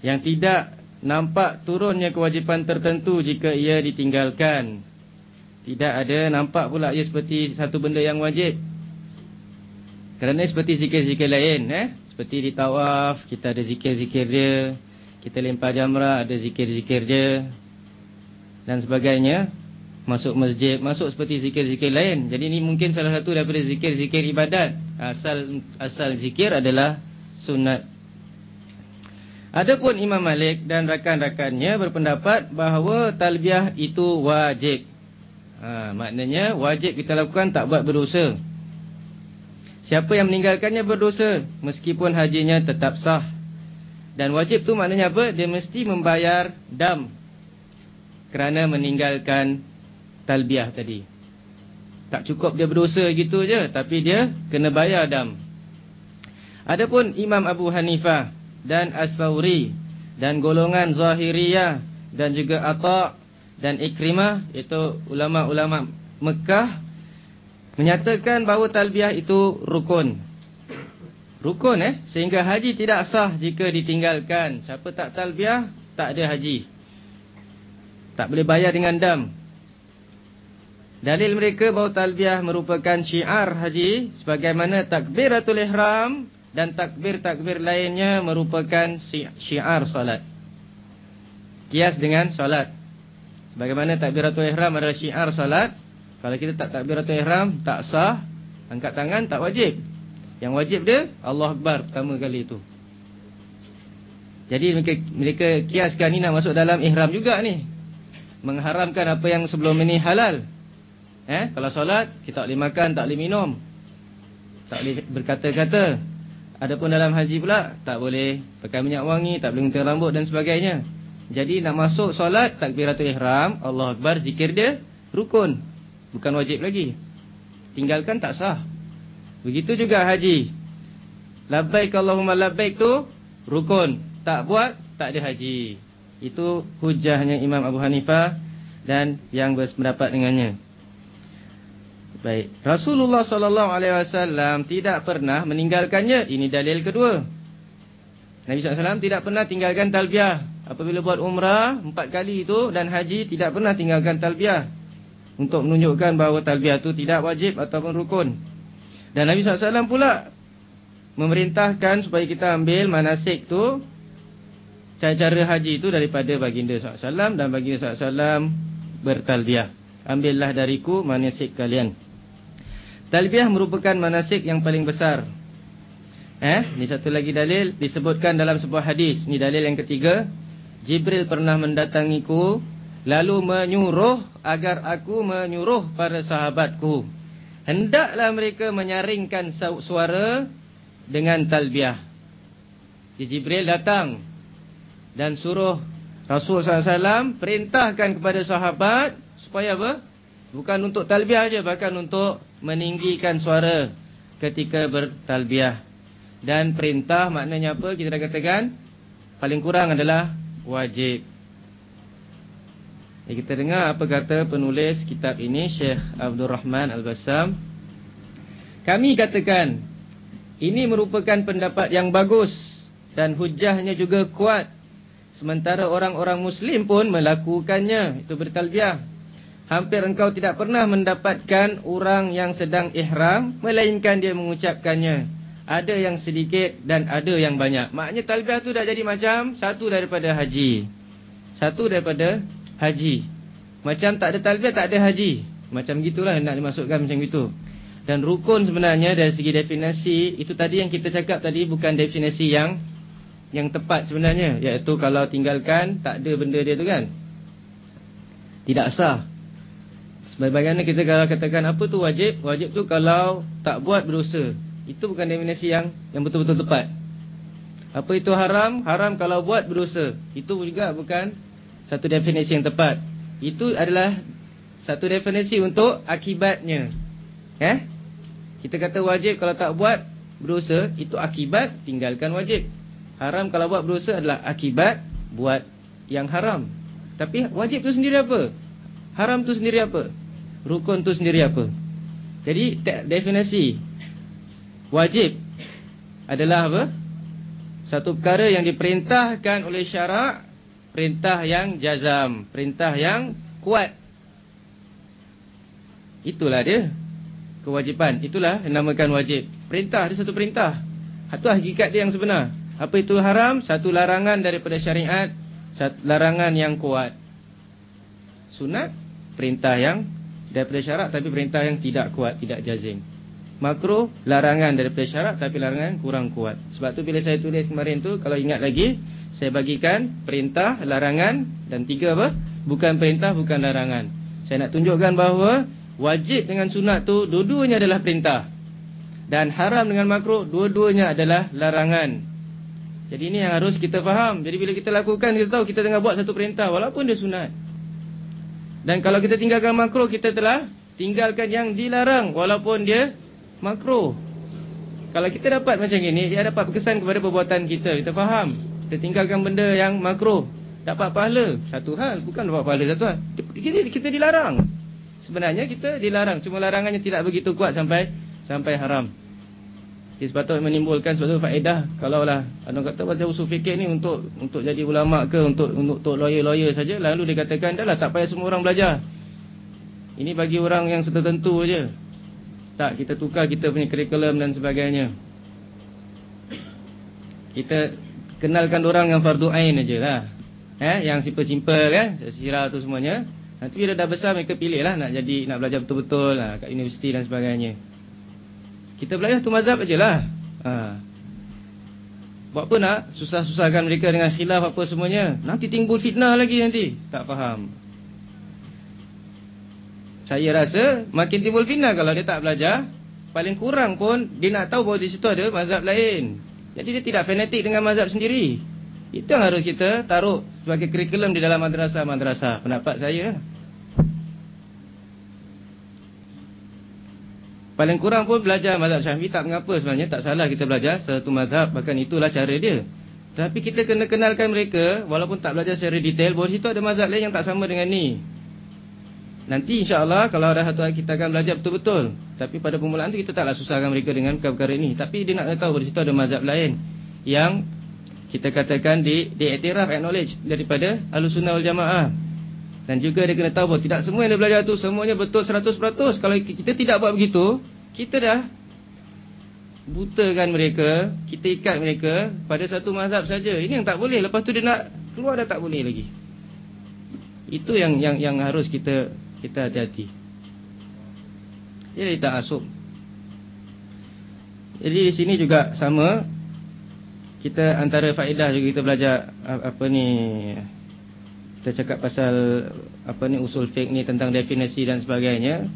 yang tidak nampak turunnya kewajipan tertentu jika ia ditinggalkan. Tidak ada nampak pula ia seperti satu benda yang wajib. Kerana seperti zikir-zikir lain. Eh? Seperti di tawaf, kita ada zikir-zikir dia. Kita lempar jamrah, ada zikir-zikir dia. Dan sebagainya. Masuk masjid, masuk seperti zikir-zikir lain. Jadi ini mungkin salah satu daripada zikir-zikir ibadat. Asal asal zikir adalah sunat Adapun Imam Malik dan rakan-rakannya berpendapat bahawa talbiyah itu wajib. Ha, maknanya wajib kita lakukan tak buat berdosa. Siapa yang meninggalkannya berdosa meskipun hajinya tetap sah. Dan wajib tu maknanya apa? Dia mesti membayar dam kerana meninggalkan talbiyah tadi. Tak cukup dia berdosa gitu je tapi dia kena bayar dam. Adapun Imam Abu Hanifah dan As-Sawri dan golongan Zahiriyah dan juga Atta' dan Ikrimah itu ulama-ulama Mekah menyatakan bahawa talbiyah itu rukun. Rukun eh sehingga haji tidak sah jika ditinggalkan. Siapa tak talbiyah tak ada haji. Tak boleh bayar dengan dam. Dalil mereka bahawa talbiyah merupakan syiar haji sebagaimana takbiratul ihram dan takbir-takbir lainnya merupakan syiar solat. Kias dengan solat. Sebagaimana takbiratul ihram adalah syiar solat. Kalau kita tak takbiratul ihram, tak sah. Angkat tangan, tak wajib. Yang wajib dia, Allah Akbar pertama kali itu. Jadi mereka, mereka kiaskan ni nak masuk dalam ihram juga ni. Mengharamkan apa yang sebelum ini halal. Eh, Kalau solat, kita tak boleh makan, tak boleh minum. Tak boleh berkata-kata. Adapun dalam haji pula tak boleh pakai minyak wangi, tak boleh gunting rambut dan sebagainya. Jadi nak masuk solat takbiratul ihram, Allah Akbar zikir dia rukun. Bukan wajib lagi. Tinggalkan tak sah. Begitu juga haji. Labbaik Allahumma labbaik tu rukun. Tak buat tak ada haji. Itu hujahnya Imam Abu Hanifah dan yang berpendapat dengannya. Baik. Rasulullah wasallam tidak pernah meninggalkannya. Ini dalil kedua. Nabi SAW tidak pernah tinggalkan talbiyah. Apabila buat umrah empat kali itu dan haji tidak pernah tinggalkan talbiyah. Untuk menunjukkan bahawa talbiyah itu tidak wajib ataupun rukun. Dan Nabi SAW pula memerintahkan supaya kita ambil manasik tu cara-cara haji itu daripada baginda SAW dan baginda SAW bertalbiyah. Ambillah dariku manasik kalian. Talbiyah merupakan manasik yang paling besar. Eh, ni satu lagi dalil disebutkan dalam sebuah hadis. Ni dalil yang ketiga. Jibril pernah mendatangiku lalu menyuruh agar aku menyuruh para sahabatku hendaklah mereka menyaringkan suara dengan talbiyah. Jibril datang dan suruh Rasul SAW perintahkan kepada sahabat supaya apa? Bukan untuk talbiyah aja, bahkan untuk meninggikan suara ketika bertalbiyah. Dan perintah maknanya apa? Kita dah katakan paling kurang adalah wajib. Kita dengar apa kata penulis kitab ini Syekh Abdul Rahman Al-Bassam. Kami katakan ini merupakan pendapat yang bagus dan hujahnya juga kuat. Sementara orang-orang muslim pun melakukannya. Itu bertalbiah. Hampir engkau tidak pernah mendapatkan orang yang sedang ihram melainkan dia mengucapkannya. Ada yang sedikit dan ada yang banyak. Maknanya talbiah tu dah jadi macam satu daripada haji. Satu daripada haji. Macam tak ada talbiah, tak ada haji. Macam gitulah nak dimasukkan macam itu. Dan rukun sebenarnya dari segi definisi, itu tadi yang kita cakap tadi bukan definisi yang yang tepat sebenarnya. Iaitu kalau tinggalkan, tak ada benda dia tu kan. Tidak sah. Sebagaimana kita kalau katakan apa tu wajib? Wajib tu kalau tak buat berdosa. Itu bukan definisi yang yang betul-betul tepat. Apa itu haram? Haram kalau buat berdosa. Itu juga bukan satu definisi yang tepat. Itu adalah satu definisi untuk akibatnya. Eh? Kita kata wajib kalau tak buat berdosa, itu akibat tinggalkan wajib. Haram kalau buat berdosa adalah akibat buat yang haram. Tapi wajib tu sendiri apa? Haram tu sendiri apa? Rukun tu sendiri apa? Jadi definisi wajib adalah apa? Satu perkara yang diperintahkan oleh syarak perintah yang jazam, perintah yang kuat. Itulah dia kewajipan. Itulah yang namakan wajib. Perintah dia satu perintah. Itu hakikat dia yang sebenar. Apa itu haram? Satu larangan daripada syariat, satu larangan yang kuat. Sunat perintah yang daripada syarat tapi perintah yang tidak kuat, tidak jazim. Makruh larangan daripada syarat tapi larangan kurang kuat. Sebab tu bila saya tulis kemarin tu kalau ingat lagi saya bagikan perintah, larangan dan tiga apa? Bukan perintah, bukan larangan. Saya nak tunjukkan bahawa wajib dengan sunat tu dua-duanya adalah perintah. Dan haram dengan makruh dua-duanya adalah larangan. Jadi ini yang harus kita faham. Jadi bila kita lakukan, kita tahu kita tengah buat satu perintah walaupun dia sunat. Dan kalau kita tinggalkan makruh, kita telah tinggalkan yang dilarang walaupun dia makruh. Kalau kita dapat macam ini, dia dapat berkesan kepada perbuatan kita. Kita faham. Kita tinggalkan benda yang makruh. Dapat pahala. Satu hal Bukan dapat pahala satu hal. Kita, kita dilarang. Sebenarnya kita dilarang. Cuma larangannya tidak begitu kuat sampai Sampai haram. Jadi sepatutnya menimbulkan suatu faedah. Kalaulah Anda kata baca usul fikir ni Untuk untuk jadi ulama' ke Untuk untuk lawyer-lawyer saja Lalu dikatakan Dah lah tak payah semua orang belajar. Ini bagi orang yang tertentu je Tak kita tukar kita punya kurikulum dan sebagainya. Kita kenalkan orang yang fardu ain aja lah. Eh, yang simple-simple kan, sirah tu semuanya. Nanti bila dah besar mereka pilih lah nak jadi nak belajar betul-betul lah kat universiti dan sebagainya. Kita belajar tu mazhab ajalah. Ha. Buat apa nak susah-susahkan mereka dengan khilaf apa semuanya? Nanti timbul fitnah lagi nanti. Tak faham. Saya rasa makin timbul fitnah kalau dia tak belajar, paling kurang pun dia nak tahu bahawa di situ ada mazhab lain. Jadi dia tidak fanatik dengan mazhab sendiri. Itu yang harus kita taruh sebagai kurikulum di dalam madrasah-madrasah. Pendapat saya. Paling kurang pun belajar mazhab syafi'i tak mengapa sebenarnya. Tak salah kita belajar satu mazhab. Bahkan itulah cara dia. Tapi kita kena kenalkan mereka. Walaupun tak belajar secara detail. Bahawa situ ada mazhab lain yang tak sama dengan ni. Nanti insyaAllah kalau ada satu hari kita akan belajar betul-betul. Tapi pada permulaan tu kita taklah susahkan mereka dengan perkara-perkara ini. Tapi dia nak tahu di situ ada mazhab lain. Yang kita katakan di, di etiraf, acknowledge daripada alusunah wal jamaah. Dan juga dia kena tahu bahawa tidak semua yang dia belajar tu semuanya betul 100%. Kalau kita tidak buat begitu, kita dah butakan mereka, kita ikat mereka pada satu mazhab saja. Ini yang tak boleh. Lepas tu dia nak keluar dah tak boleh lagi. Itu yang yang yang harus kita kita hati-hati. Jadi tak asuk. Jadi di sini juga sama. Kita antara faedah juga kita belajar apa ni. Kita cakap pasal apa ni usul fiqh ni tentang definisi dan sebagainya.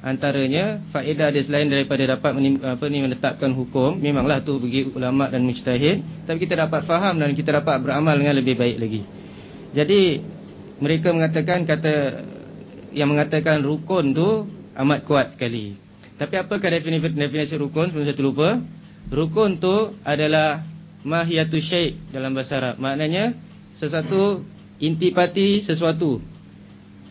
Antaranya faedah dia selain daripada dapat menim, apa ni menetapkan hukum, memanglah tu bagi ulama dan mujtahid, tapi kita dapat faham dan kita dapat beramal dengan lebih baik lagi. Jadi mereka mengatakan kata yang mengatakan rukun tu amat kuat sekali. Tapi apakah definisi, definisi rukun? Sebelum saya terlupa. Rukun tu adalah mahiyatu syai' dalam bahasa Arab. Maknanya sesuatu intipati sesuatu.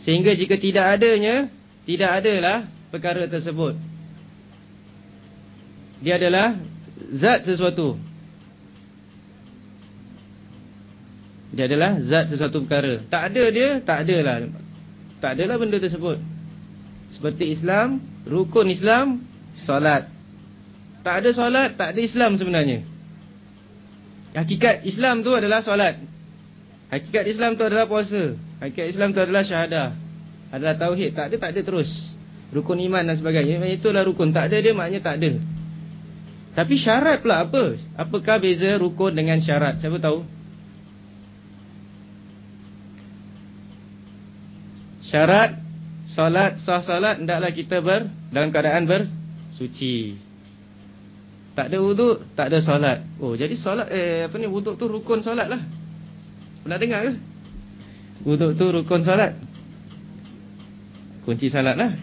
Sehingga jika tidak adanya, tidak adalah perkara tersebut. Dia adalah zat sesuatu. Dia adalah zat sesuatu perkara. Tak ada dia, tak adalah. Tak adalah benda tersebut. Seperti Islam, rukun Islam, solat. Tak ada solat, tak ada Islam sebenarnya. Hakikat Islam tu adalah solat. Hakikat Islam tu adalah puasa. Hakikat Islam tu adalah syahadah. Adalah tauhid. Tak ada, tak ada terus. Rukun iman dan sebagainya. Itulah rukun. Tak ada dia, maknanya tak ada. Tapi syarat pula apa? Apakah beza rukun dengan syarat? Siapa tahu? Syarat Salat, sah salat Hendaklah kita ber Dalam keadaan bersuci. Tak ada wuduk Tak ada salat. Oh jadi salat Eh apa ni Wuduk tu rukun salat lah. Pernah dengar ke? Wuduk tu rukun salat. Kunci salat lah.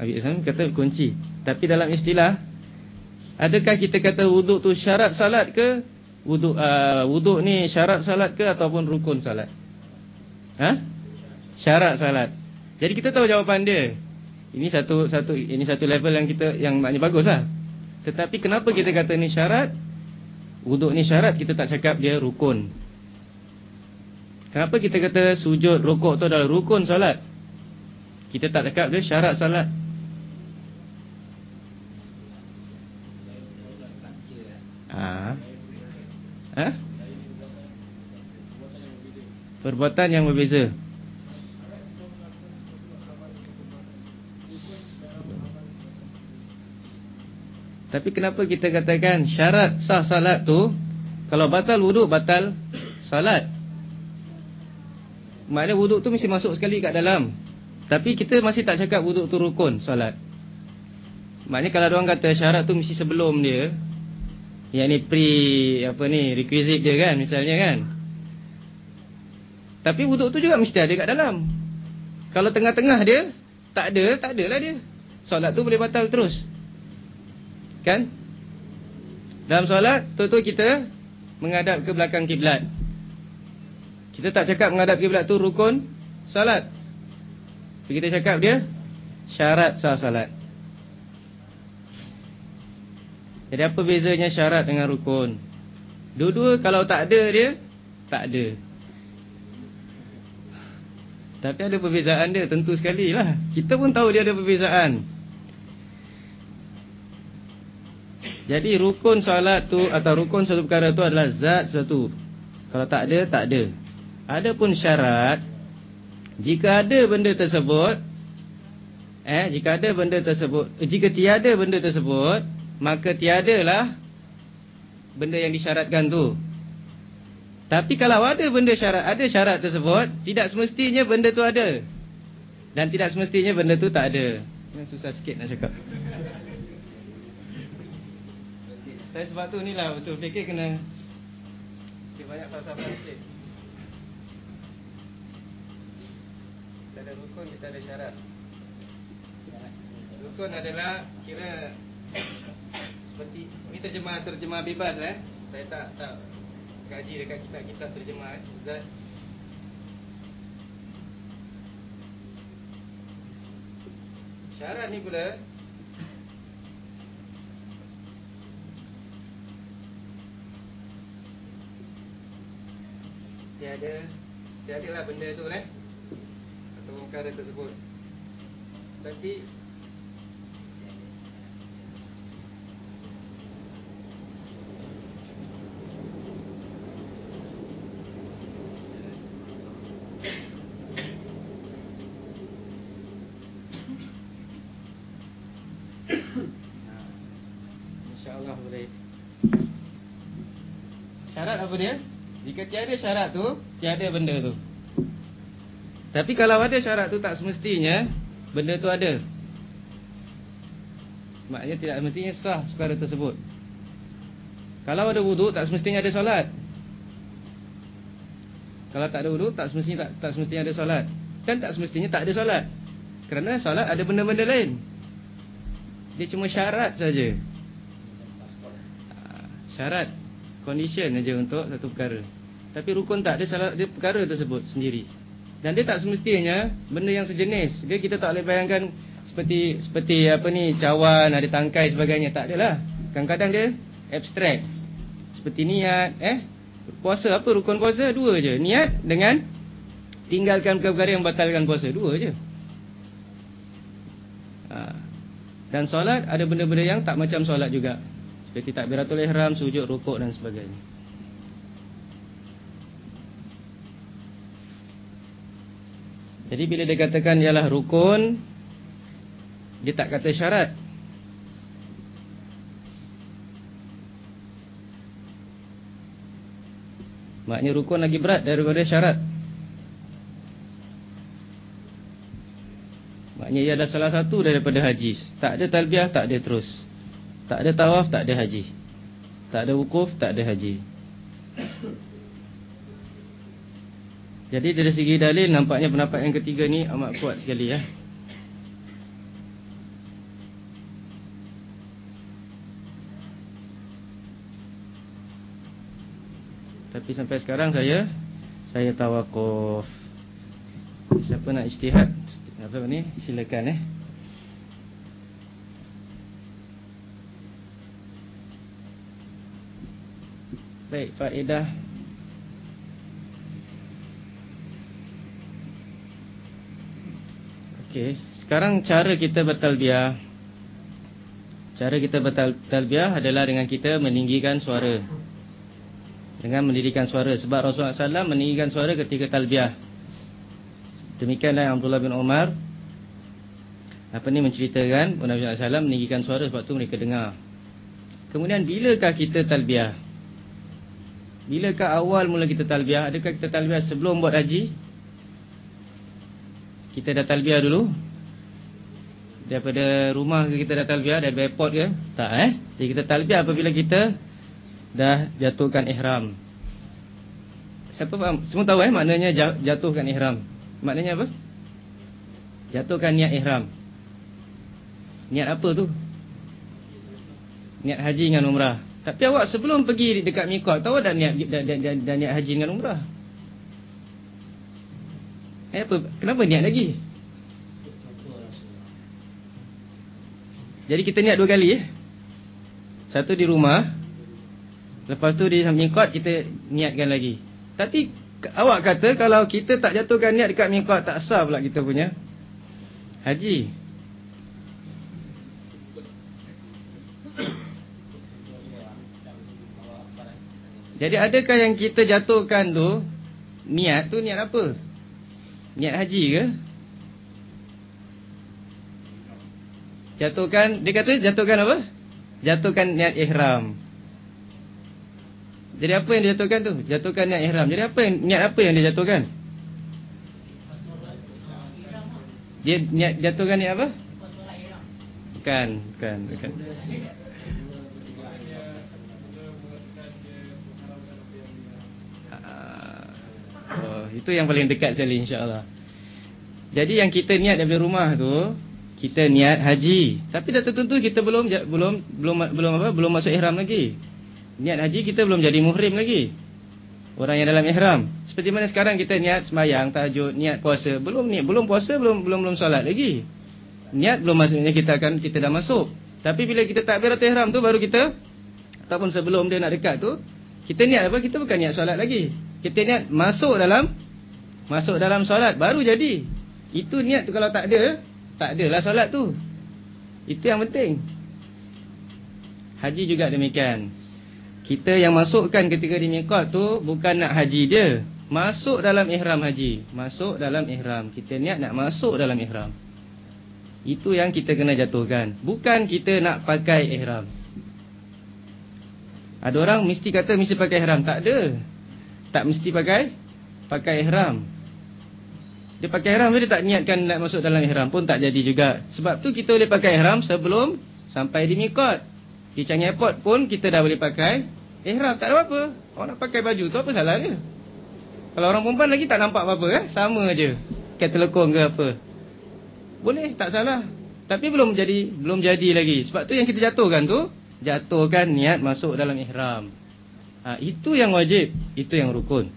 Habib Islam kata kunci. Tapi dalam istilah Adakah kita kata wuduk tu syarat salat ke? Wuduk uh, wuduk ni syarat salat ke Ataupun rukun salat? Ha? Syarat salat jadi kita tahu jawapan dia. Ini satu satu ini satu level yang kita yang maknanya baguslah. Tetapi kenapa kita kata ni syarat? Wuduk ni syarat kita tak cakap dia rukun. Kenapa kita kata sujud rukuk tu adalah rukun solat? Kita tak cakap dia syarat solat. Ha? Ha? Perbuatan yang berbeza. Tapi kenapa kita katakan syarat sah salat tu Kalau batal wuduk batal salat. Maknanya wuduk tu mesti masuk sekali kat dalam. Tapi kita masih tak cakap wuduk tu rukun salat. Maknanya kalau orang kata syarat tu mesti sebelum dia Yang ni pre apa ni requisite dia kan misalnya kan. Tapi wuduk tu juga mesti ada kat dalam. Kalau tengah-tengah dia Tak ada, tak adalah dia. Solat tu boleh batal terus Kan? Dalam solat, tu-tu kita menghadap ke belakang kiblat. Kita tak cakap menghadap kiblat tu rukun solat. Kita cakap dia syarat sah solat. Jadi apa bezanya syarat dengan rukun? Dua-dua kalau tak ada dia, tak ada. Tapi ada perbezaan dia, tentu sekali lah. Kita pun tahu dia ada perbezaan. Jadi rukun solat tu atau rukun satu perkara tu adalah zat satu. Kalau tak ada, tak ada. Adapun syarat jika ada benda tersebut eh jika ada benda tersebut eh, jika tiada benda tersebut maka tiadalah benda yang disyaratkan tu. Tapi kalau ada benda syarat ada syarat tersebut tidak semestinya benda tu ada. Dan tidak semestinya benda tu tak ada. Ini susah sikit nak cakap. Saya sebab tu ni lah usul fikir kena Dia banyak falsafah sikit Kita ada rukun, kita ada syarat. Rukun adalah kira Seperti Ini terjemah-terjemah bebas eh. Saya tak tak kaji dekat kitab-kitab terjemah eh Zat Syarat ni pula tiada tiada lah benda tu eh atau perkara tersebut. Tapi Syarat apa dia? Jika tiada syarat tu Tiada benda tu. Tapi kalau ada syarat tu Tak semestinya Benda tu ada. Maknanya tidak semestinya sah Perkara tersebut. Kalau ada wuduk Tak semestinya ada solat. Kalau tak ada wuduk Tak semestinya tak, tak semestinya ada solat. Dan tak semestinya tak ada solat. Kerana solat ada benda-benda lain. Dia cuma syarat saja. Ha, Syarat condition aja untuk satu perkara. Tapi rukun tak, dia salah dia perkara tersebut sendiri. Dan dia tak semestinya benda yang sejenis. Dia kita tak boleh bayangkan seperti seperti apa ni cawan, ada tangkai sebagainya, tak adalah. Kadang-kadang dia abstrak. Seperti niat, eh? Puasa apa rukun puasa? Dua je. Niat dengan tinggalkan perkara yang batalkan puasa. Dua je. Ha. Dan solat ada benda-benda yang tak macam solat juga. Seperti takbiratul ihram, sujud, rukuk dan sebagainya. Jadi bila dia katakan ialah rukun Dia tak kata syarat. Maknanya rukun lagi berat daripada syarat. Maknanya ia adalah salah satu daripada haji. Tak ada talbiah, tak ada terus. Tak ada tawaf, tak ada haji. Tak ada wukuf, tak ada haji Jadi dari segi dalil nampaknya pendapat yang ketiga ni amat kuat sekali ya. Tapi sampai sekarang saya saya tawakuf. Siapa nak ijtihad? Apa ni? Silakan eh. Baik, faedah Okey, sekarang cara kita bertalbiah. Cara kita bertalbiah adalah dengan kita meninggikan suara. Dengan mendirikan suara sebab Rasulullah SAW meninggikan suara ketika talbiah. Demikianlah Abdullah bin Umar apa ni menceritakan Nabi SAW meninggikan suara sebab tu mereka dengar. Kemudian bilakah kita talbiah? Bilakah awal mula kita talbiah? Adakah kita talbiah sebelum buat haji kita dah talbiah dulu. Daripada rumah ke kita dah talbiah Dari airport ke? Tak eh? Jadi kita talbiah apabila kita Dah jatuhkan ihram. Siapa faham? Semua tahu eh maknanya jatuhkan ihram. Maknanya apa? Jatuhkan niat ihram. Niat apa tu? Niat haji dengan umrah. Tapi awak sebelum pergi dekat mikot Tahu dah niat, dah, dah, dah, dah niat haji dengan umrah Eh apa? Kenapa niat lagi? Jadi kita niat dua kali eh. Satu di rumah. Lepas tu di mikot kita niatkan lagi. Tapi awak kata kalau kita tak jatuhkan niat dekat mikot tak sah pula kita punya haji. Jadi adakah yang kita jatuhkan tu niat tu niat apa? Niat haji ke? Jatuhkan, dia kata jatuhkan apa? Jatuhkan niat ihram. Jadi apa yang dia jatuhkan tu? Jatuhkan niat ihram. Jadi apa yang, niat apa yang dia jatuhkan? Dia niat jatuhkan niat apa? Bukan, bukan, bukan. Itu yang paling dekat sekali insya-Allah. Jadi yang kita niat daripada rumah tu, kita niat haji. Tapi dah tertentu kita belum belum belum belum apa? Belum masuk ihram lagi. Niat haji kita belum jadi muhrim lagi. Orang yang dalam ihram. Seperti mana sekarang kita niat sembahyang, tahajud, niat puasa, belum niat, belum puasa, belum belum belum solat lagi. Niat belum maksudnya kita akan kita dah masuk. Tapi bila kita takbiratul ihram tu baru kita ataupun sebelum dia nak dekat tu, kita niat apa? Kita bukan niat solat lagi. Kita niat masuk dalam Masuk dalam solat Baru jadi. Itu niat tu kalau tak ada Tak adalah solat tu. Itu yang penting. Haji juga demikian. Kita yang masukkan ketika di mikot tu Bukan nak haji dia. Masuk dalam ihram haji. Masuk dalam ihram. Kita niat nak masuk dalam ihram. Itu yang kita kena jatuhkan. Bukan kita nak pakai ihram. Ada orang mesti kata mesti pakai ihram. Tak ada tak mesti pakai pakai ihram. Dia pakai ihram dia tak niatkan nak masuk dalam ihram pun tak jadi juga. Sebab tu kita boleh pakai ihram sebelum sampai di mikot. Di Changi Airport pun kita dah boleh pakai ihram. Tak ada apa. Orang nak pakai baju tu apa salah dia? Kalau orang perempuan lagi tak nampak apa-apa eh? Sama aja. Kata lekong ke apa. Boleh, tak salah. Tapi belum jadi belum jadi lagi. Sebab tu yang kita jatuhkan tu, jatuhkan niat masuk dalam ihram. Ha, itu yang wajib, itu yang rukun.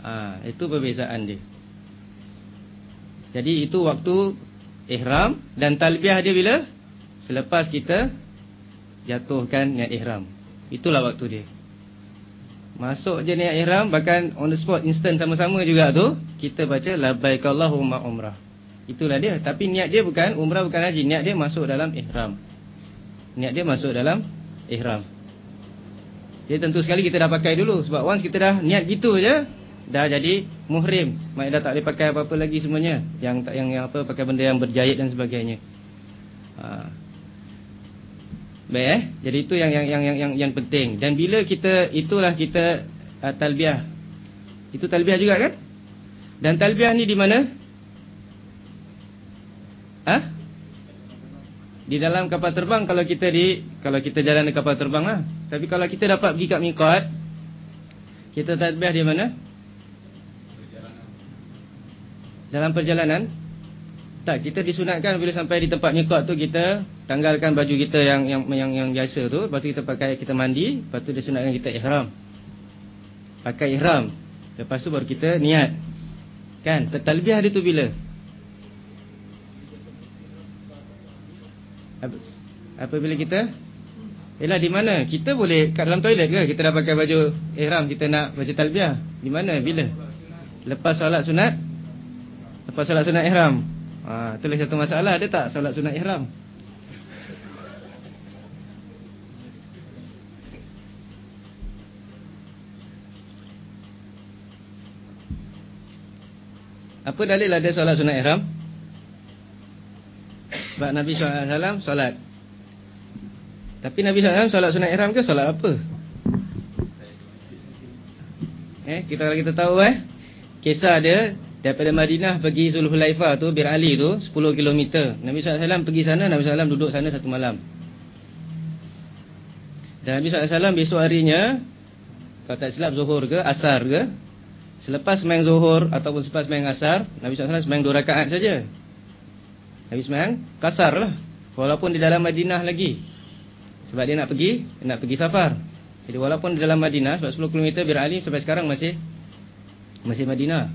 Ha, itu perbezaan dia. Jadi itu waktu ihram dan talbiyah dia bila? Selepas kita jatuhkan niat ihram. Itulah waktu dia. Masuk je niat ihram bahkan on the spot instant sama-sama juga tu kita baca labbaik Allahumma umrah. Itulah dia. Tapi niat dia bukan umrah bukan haji, niat dia masuk dalam ihram. Niat dia masuk dalam ihram. Jadi tentu sekali kita dah pakai dulu sebab once kita dah niat gitu je dah jadi muhrim. Mak dah tak boleh pakai apa-apa lagi semuanya. Yang tak yang, yang apa pakai benda yang berjahit dan sebagainya. Ha. Baik eh. Jadi itu yang yang yang yang yang, yang penting. Dan bila kita itulah kita uh, talbiyah. Itu talbiyah juga kan? Dan talbiyah ni di mana? Ha? Di dalam kapal terbang kalau kita di kalau kita jalan di kapal terbang lah. Tapi kalau kita dapat pergi kat miqat kita tasbih di mana? Dalam perjalanan. Tak, kita disunatkan bila sampai di tempat miqat tu kita tanggalkan baju kita yang yang yang yang biasa tu, lepas tu kita pakai kita mandi, lepas tu disunatkan kita ihram. Pakai ihram. Lepas tu baru kita niat. Kan? Talbiyah dia tu bila? Apabila kita Yalah di mana? Kita boleh kat dalam toilet ke? Kita dah pakai baju ihram, kita nak baca talbiyah. Di mana? Bila? Lepas solat sunat? Lepas solat sunat ihram. Ha, itulah satu masalah ada tak solat sunat ihram? Apa dalil ada solat sunat ihram? Sebab Nabi SAW solat. Tapi Nabi SAW solat sunat ihram ke solat apa? Eh, kita kalau kita tahu eh Kisah dia Daripada Madinah pergi Zulul Hulaifah tu Bir Ali tu 10 km Nabi SAW pergi sana Nabi SAW duduk sana satu malam. Dan Nabi SAW besok harinya Kalau tak silap zuhur ke Asar ke Selepas main zuhur Ataupun selepas main asar Nabi SAW main dua rakaat saja Nabi sembahyang kasar lah Walaupun di dalam Madinah lagi. Sebab dia nak pergi Nak pergi safar. Jadi walaupun di dalam Madinah Sebab 10 km Bir Ali sampai sekarang masih Masih Madinah.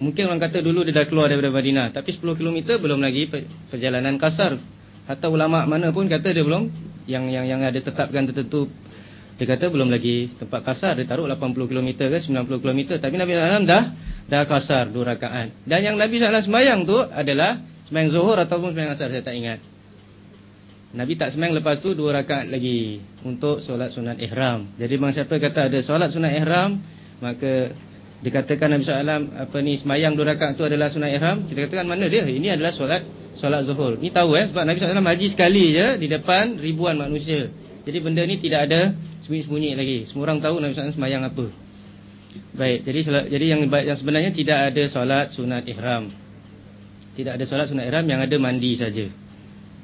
Mungkin orang kata dulu dia dah keluar daripada Madinah Tapi 10 km belum lagi perjalanan kasar. Hatta ulama' mana pun kata dia belum Yang yang yang ada tetapkan tertentu Dia kata belum lagi tempat kasar. Dia taruh 80 km ke 90 km Tapi Nabi SAW dah Dah kasar dua rakaat. Dan yang Nabi SAW semayang tu adalah Semayang zuhur ataupun semayang asar saya tak ingat. Nabi tak semayang lepas tu Dua rakaat lagi Untuk solat sunat ihram. Jadi bang siapa kata ada solat sunat ihram Maka Dikatakan Nabi SAW Apa ni semayang dua rakaat tu adalah sunat ihram. Kita katakan mana dia? Ini adalah solat Solat zuhur. Ni tahu eh? Sebab Nabi SAW haji sekali je Di depan ribuan manusia. Jadi benda ni tidak ada Sembunyi-sembunyi lagi. Semua orang tahu Nabi SAW semayang apa. Baik, jadi jadi yang yang sebenarnya tidak ada solat sunat ihram. Tidak ada solat sunat ihram yang ada mandi saja.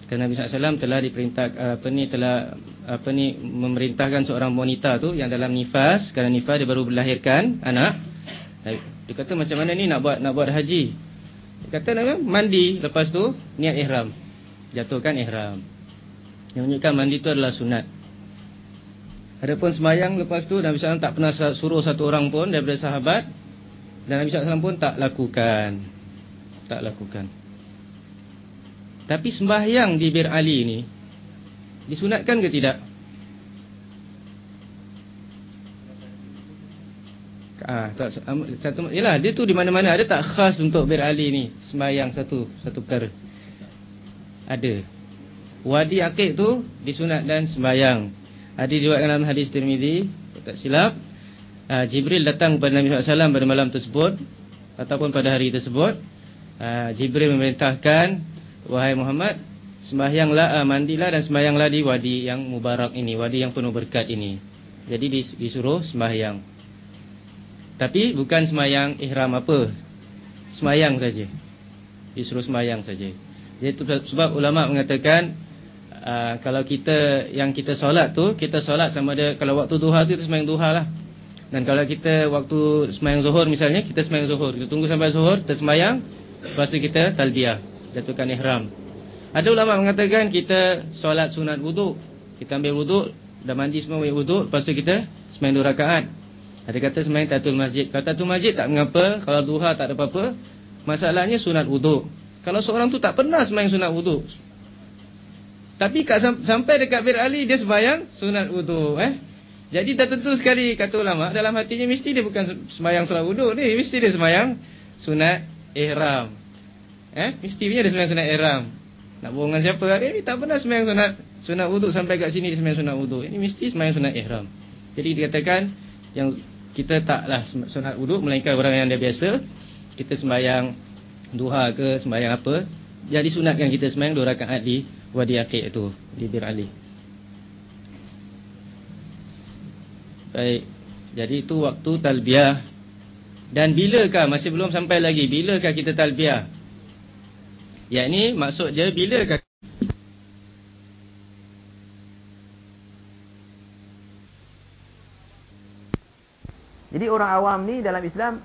Kerana Nabi SAW telah diperintah apa ni telah apa ni memerintahkan seorang wanita tu yang dalam nifas kerana nifas dia baru melahirkan anak. Dia kata macam mana ni nak buat nak buat haji. Dia kata nak mandi lepas tu niat ihram. Jatuhkan ihram. Yang menunjukkan mandi itu adalah sunat. Adapun semayang lepas tu Nabi SAW tak pernah suruh satu orang pun daripada sahabat dan Nabi SAW pun tak lakukan. Tak lakukan. Tapi sembahyang di Bir Ali ni disunatkan ke tidak? Ah, tak satu yalah dia tu di mana-mana ada tak khas untuk Bir Ali ni sembahyang satu satu perkara. Ada. Wadi Akik tu disunat dan sembahyang. Hadis diriwayatkan dalam hadis Tirmizi, tak silap. Uh, Jibril datang kepada Nabi SAW pada malam tersebut ataupun pada hari tersebut. Uh, Jibril memerintahkan, wahai Muhammad, sembahyanglah, uh, mandilah dan sembahyanglah di wadi yang mubarak ini, wadi yang penuh berkat ini. Jadi disuruh sembahyang. Tapi bukan sembahyang ihram apa. Sembahyang saja. Disuruh sembahyang saja. Jadi sebab ulama mengatakan uh, kalau kita yang kita solat tu kita solat sama ada kalau waktu duha tu kita sembahyang duha lah dan kalau kita waktu sembahyang zuhur misalnya kita sembahyang zuhur kita tunggu sampai zuhur kita sembahyang tu kita talbiyah jatuhkan ihram ada ulama mengatakan kita solat sunat wuduk kita ambil wuduk dah mandi semua ambil wuduk, lepas tu kita sembahyang dua rakaat. Ada kata sembahyang tatul masjid. Kalau tatul masjid tak mengapa, kalau duha tak ada apa-apa. Masalahnya sunat wuduk. Kalau seorang tu tak pernah sembahyang sunat wuduk. Tapi kat, sampai dekat Bir Ali dia sembahyang sunat wuduk eh. Jadi dah tentu sekali kata ulama dalam hatinya mesti dia bukan sembahyang sunat wuduk ni, mesti dia sembahyang sunat ihram. Eh, mesti punya dia sembahyang sunat ihram. Nak bohong dengan siapa? Dia ni tak pernah sembahyang sunat sunat wuduk sampai kat sini sembahyang sunat wuduk. Ini mesti sembahyang sunat ihram. Jadi dikatakan yang kita taklah sunat wuduk melainkan orang yang dia biasa kita sembahyang duha ke sembahyang apa jadi sunatkan kita sembahyang dua rakaat di wadi aqiq itu di bir ali baik jadi itu waktu talbiyah dan bilakah masih belum sampai lagi bilakah kita talbiyah yakni maksud dia bilakah Jadi orang awam ni dalam Islam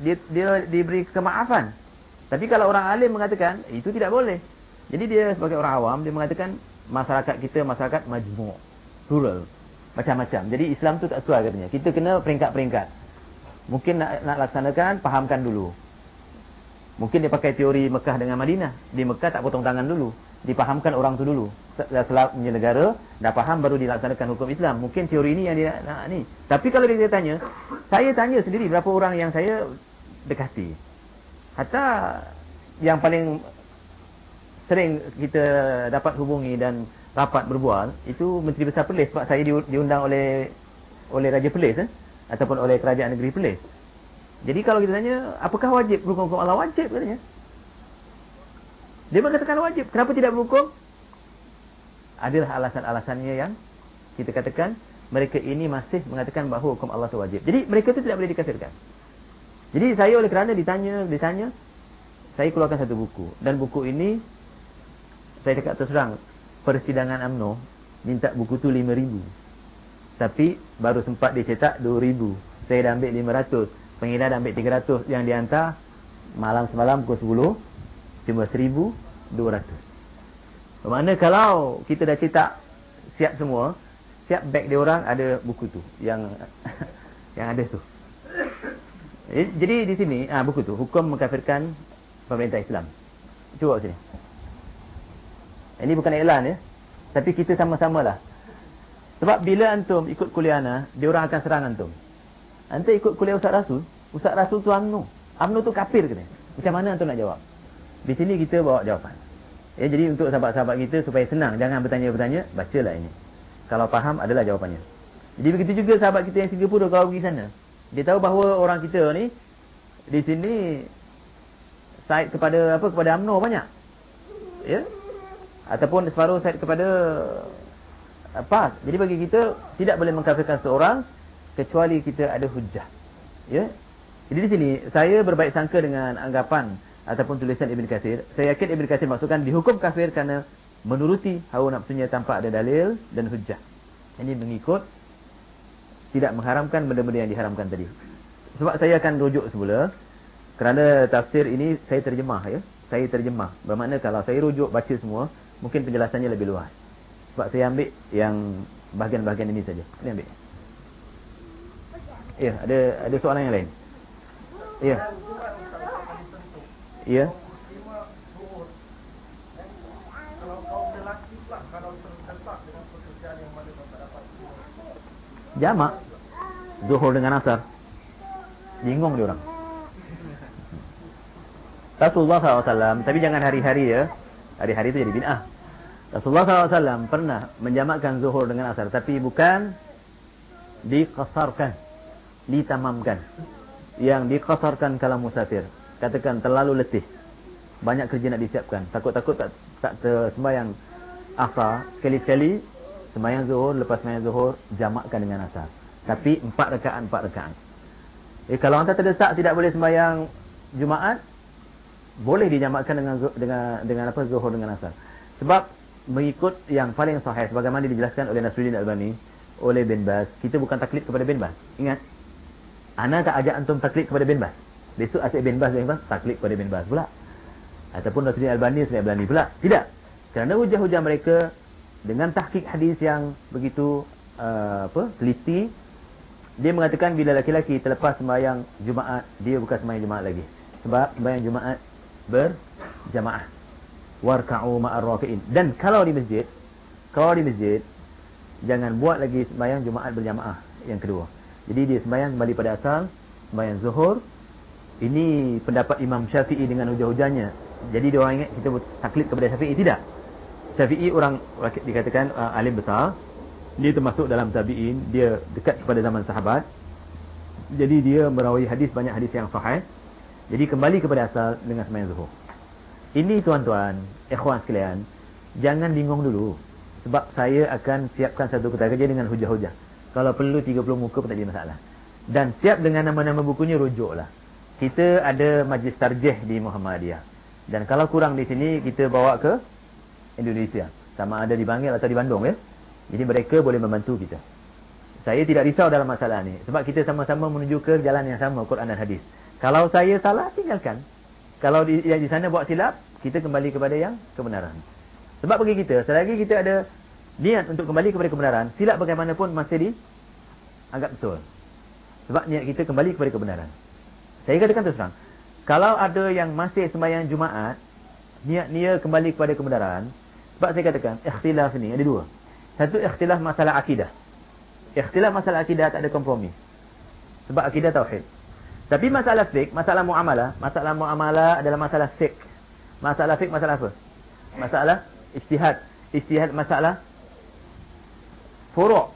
dia, dia diberi kemaafan. Tapi kalau orang alim mengatakan itu tidak boleh. Jadi dia sebagai orang awam dia mengatakan masyarakat kita masyarakat majmuk, plural, macam-macam. Jadi Islam tu tak sesuai katanya. Kita kena peringkat-peringkat. Mungkin nak, nak laksanakan fahamkan dulu. Mungkin dia pakai teori Mekah dengan Madinah. Di Mekah tak potong tangan dulu. Dipahamkan orang tu dulu. Setelah punya negara dah faham baru dilaksanakan hukum Islam. Mungkin teori ini yang dia nak ni. Tapi kalau dia tanya, saya tanya sendiri berapa orang yang saya dekati. Hatta yang paling sering kita dapat hubungi dan rapat berbual itu Menteri Besar Perlis sebab saya diundang oleh oleh Raja Perlis eh? Ataupun oleh Kerajaan Negeri Perlis. Jadi kalau kita tanya apakah wajib berhukum hukum Allah wajib katanya. Dia mengatakan wajib. Kenapa tidak berhukum? Adalah alasan-alasannya yang kita katakan mereka ini masih mengatakan bahawa hukum Allah itu wajib. Jadi mereka itu tidak boleh dikafirkan. Jadi saya oleh kerana ditanya, ditanya, saya keluarkan satu buku. Dan buku ini, saya cakap terus terang, persidangan UMNO minta buku tu RM5,000. Tapi baru sempat dicetak RM2,000. Saya dah ambil RM500. Pengedar dah ambil RM300. Yang dihantar malam semalam pukul 10, cuma RM1,200. Bermakna kalau kita dah cetak siap semua, setiap beg dia orang ada buku tu. Yang yang ada tu. Eh, jadi di sini ah buku tu hukum mengkafirkan pemerintah Islam. Cuba sini. Ini bukan iklan ya. Tapi kita sama-samalah. Sebab bila antum ikut kuliah ana, dia orang akan serang antum. Antum ikut kuliah Ustaz Rasul, Ustaz Rasul tu UMNO. UMNO tu kafir ke Macam mana antum nak jawab? Di sini kita bawa jawapan. Ya, jadi untuk sahabat-sahabat kita supaya senang, jangan bertanya-bertanya, bacalah ini. Kalau faham adalah jawapannya. Jadi begitu juga sahabat kita yang Singapura kalau pergi sana. Dia tahu bahawa orang kita ni di sini side kepada apa kepada UMNO banyak. Ya. Ataupun separuh side kepada apa? Jadi bagi kita tidak boleh mengkafirkan seorang kecuali kita ada hujah. Ya. Jadi di sini saya berbaik sangka dengan anggapan ataupun tulisan Ibn Kathir. Saya yakin Ibn Kathir maksudkan dihukum kafir kerana menuruti hawa nafsunya tanpa ada dalil dan hujah. Ini mengikut tidak mengharamkan benda-benda yang diharamkan tadi. Sebab saya akan rujuk semula kerana tafsir ini saya terjemah ya. Saya terjemah. Bermakna kalau saya rujuk baca semua, mungkin penjelasannya lebih luas. Sebab saya ambil yang bahagian-bahagian ini saja. Ini ambil. Ya, ada ada soalan yang lain. Ya. Ya. Jamak Zuhur dengan Asar Bingung dia orang Rasulullah SAW Tapi jangan hari-hari ya Hari-hari itu jadi bin'ah Rasulullah SAW pernah menjamakkan Zuhur dengan Asar Tapi bukan Dikasarkan Ditamamkan Yang dikasarkan kalau musafir Katakan terlalu letih Banyak kerja nak disiapkan Takut-takut tak, tak tersembayang Asar Sekali-sekali Semayang zuhur, lepas semayang zuhur, jamakkan dengan asar. Tapi empat rekaan, empat rekaan. Eh, kalau anda terdesak tidak boleh semayang Jumaat, boleh dijamakkan dengan dengan dengan apa zuhur dengan asar. Sebab mengikut yang paling sahih sebagaimana dijelaskan oleh Nasruddin Albani oleh bin Baz, kita bukan taklid kepada bin Baz. Ingat. Ana tak ajak antum taklid kepada bin Baz. Besok asyik bin Baz bin Baz taklid kepada bin Baz pula. Ataupun Nasruddin Albani Nasruddin Albani pula. Tidak. Kerana hujah-hujah mereka dengan tahqiq hadis yang begitu uh, apa teliti dia mengatakan bila laki-laki terlepas sembahyang Jumaat dia bukan sembahyang Jumaat lagi sebab sembahyang Jumaat berjamaah warka'u ma'ar raki'in dan kalau di masjid kalau di masjid jangan buat lagi sembahyang Jumaat berjamaah yang kedua. Jadi dia sembahyang kembali pada asal sembahyang zuhur. Ini pendapat Imam Syafi'i dengan hujah-hujahnya. Jadi dia orang ingat kita taklid kepada Syafi'i tidak. Syafi'i orang dikatakan uh, alim besar. Dia termasuk dalam tabi'in. Dia dekat kepada zaman sahabat. Jadi dia merawi hadis banyak hadis yang sahih. Jadi kembali kepada asal dengan sembahyang zuhur ini tuan-tuan ikhwan sekalian jangan bingung dulu sebab saya akan siapkan satu kata kerja dengan hujah-hujah kalau perlu 30 muka pun tak ada masalah dan siap dengan nama-nama bukunya rujuklah kita ada majlis tarjih di Muhammadiyah dan kalau kurang di sini kita bawa ke Indonesia sama ada di Bangil atau di Bandung ya jadi mereka boleh membantu kita. Saya tidak risau dalam masalah ni. Sebab kita sama-sama menuju ke jalan yang sama, Quran dan Hadis. Kalau saya salah, tinggalkan. Kalau di, di sana buat silap, kita kembali kepada yang kebenaran. Sebab bagi kita, selagi kita ada niat untuk kembali kepada kebenaran, silap bagaimanapun masih di anggap betul. Sebab niat kita kembali kepada kebenaran. Saya katakan terus terang. Kalau ada yang masih sembahyang Jumaat, niat-niat kembali kepada kebenaran, sebab saya katakan, ikhtilaf ni ada dua. Satu ikhtilaf masalah akidah. Ikhtilaf masalah akidah tak ada kompromi. Sebab akidah tauhid. Tapi masalah fiqh, masalah muamalah, masalah muamalah adalah masalah fiqh. Masalah fiqh masalah apa? Masalah ijtihad. Ijtihad masalah furu'.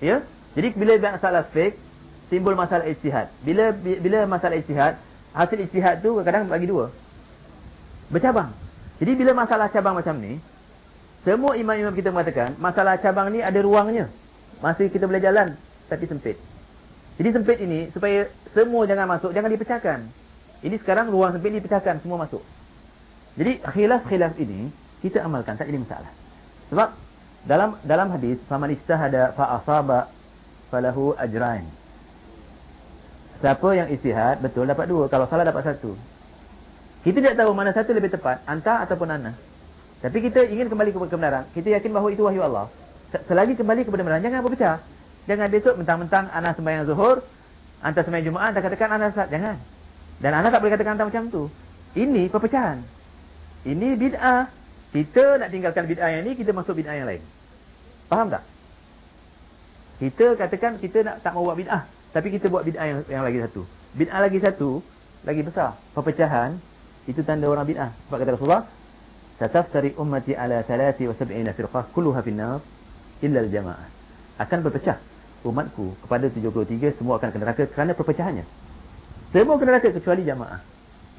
Ya? Jadi bila masalah fiqh timbul masalah ijtihad. Bila bila masalah ijtihad, hasil ijtihad tu kadang-kadang bagi dua. Bercabang. Jadi bila masalah cabang macam ni, semua imam-imam kita mengatakan, masalah cabang ni ada ruangnya. Masih kita boleh jalan, tapi sempit. Jadi sempit ini, supaya semua jangan masuk, jangan dipecahkan. Ini sekarang ruang sempit dipecahkan, semua masuk. Jadi khilaf-khilaf ini, kita amalkan, tak jadi masalah. Sebab, dalam dalam hadis, faman istahada fa'asaba falahu ajrain. Siapa yang istihad, betul dapat dua. Kalau salah dapat satu. Kita tidak tahu mana satu lebih tepat, anta ataupun ana. Tapi kita ingin kembali kepada kebenaran. Kita yakin bahawa itu wahyu Allah. Selagi kembali kepada kebenaran, jangan berpecah. Jangan besok mentang-mentang anak sembahyang zuhur, anta sembahyang Jumaat, anda katakan anak sesat. Jangan. Dan anak tak boleh katakan anda macam tu. Ini perpecahan. Ini bid'ah. Kita nak tinggalkan bid'ah yang ini, kita masuk bid'ah yang lain. Faham tak? Kita katakan kita nak tak mau buat bid'ah. Tapi kita buat bid'ah yang, yang lagi satu. Bid'ah lagi satu, lagi besar. Perpecahan, itu tanda orang bid'ah. Sebab kata Rasulullah, Sataftari ummati ala 73 firqah kulluha finnar illa al-jamaah. Akan berpecah umatku kepada 73 semua akan ke neraka kerana perpecahannya. Semua ke neraka kecuali jamaah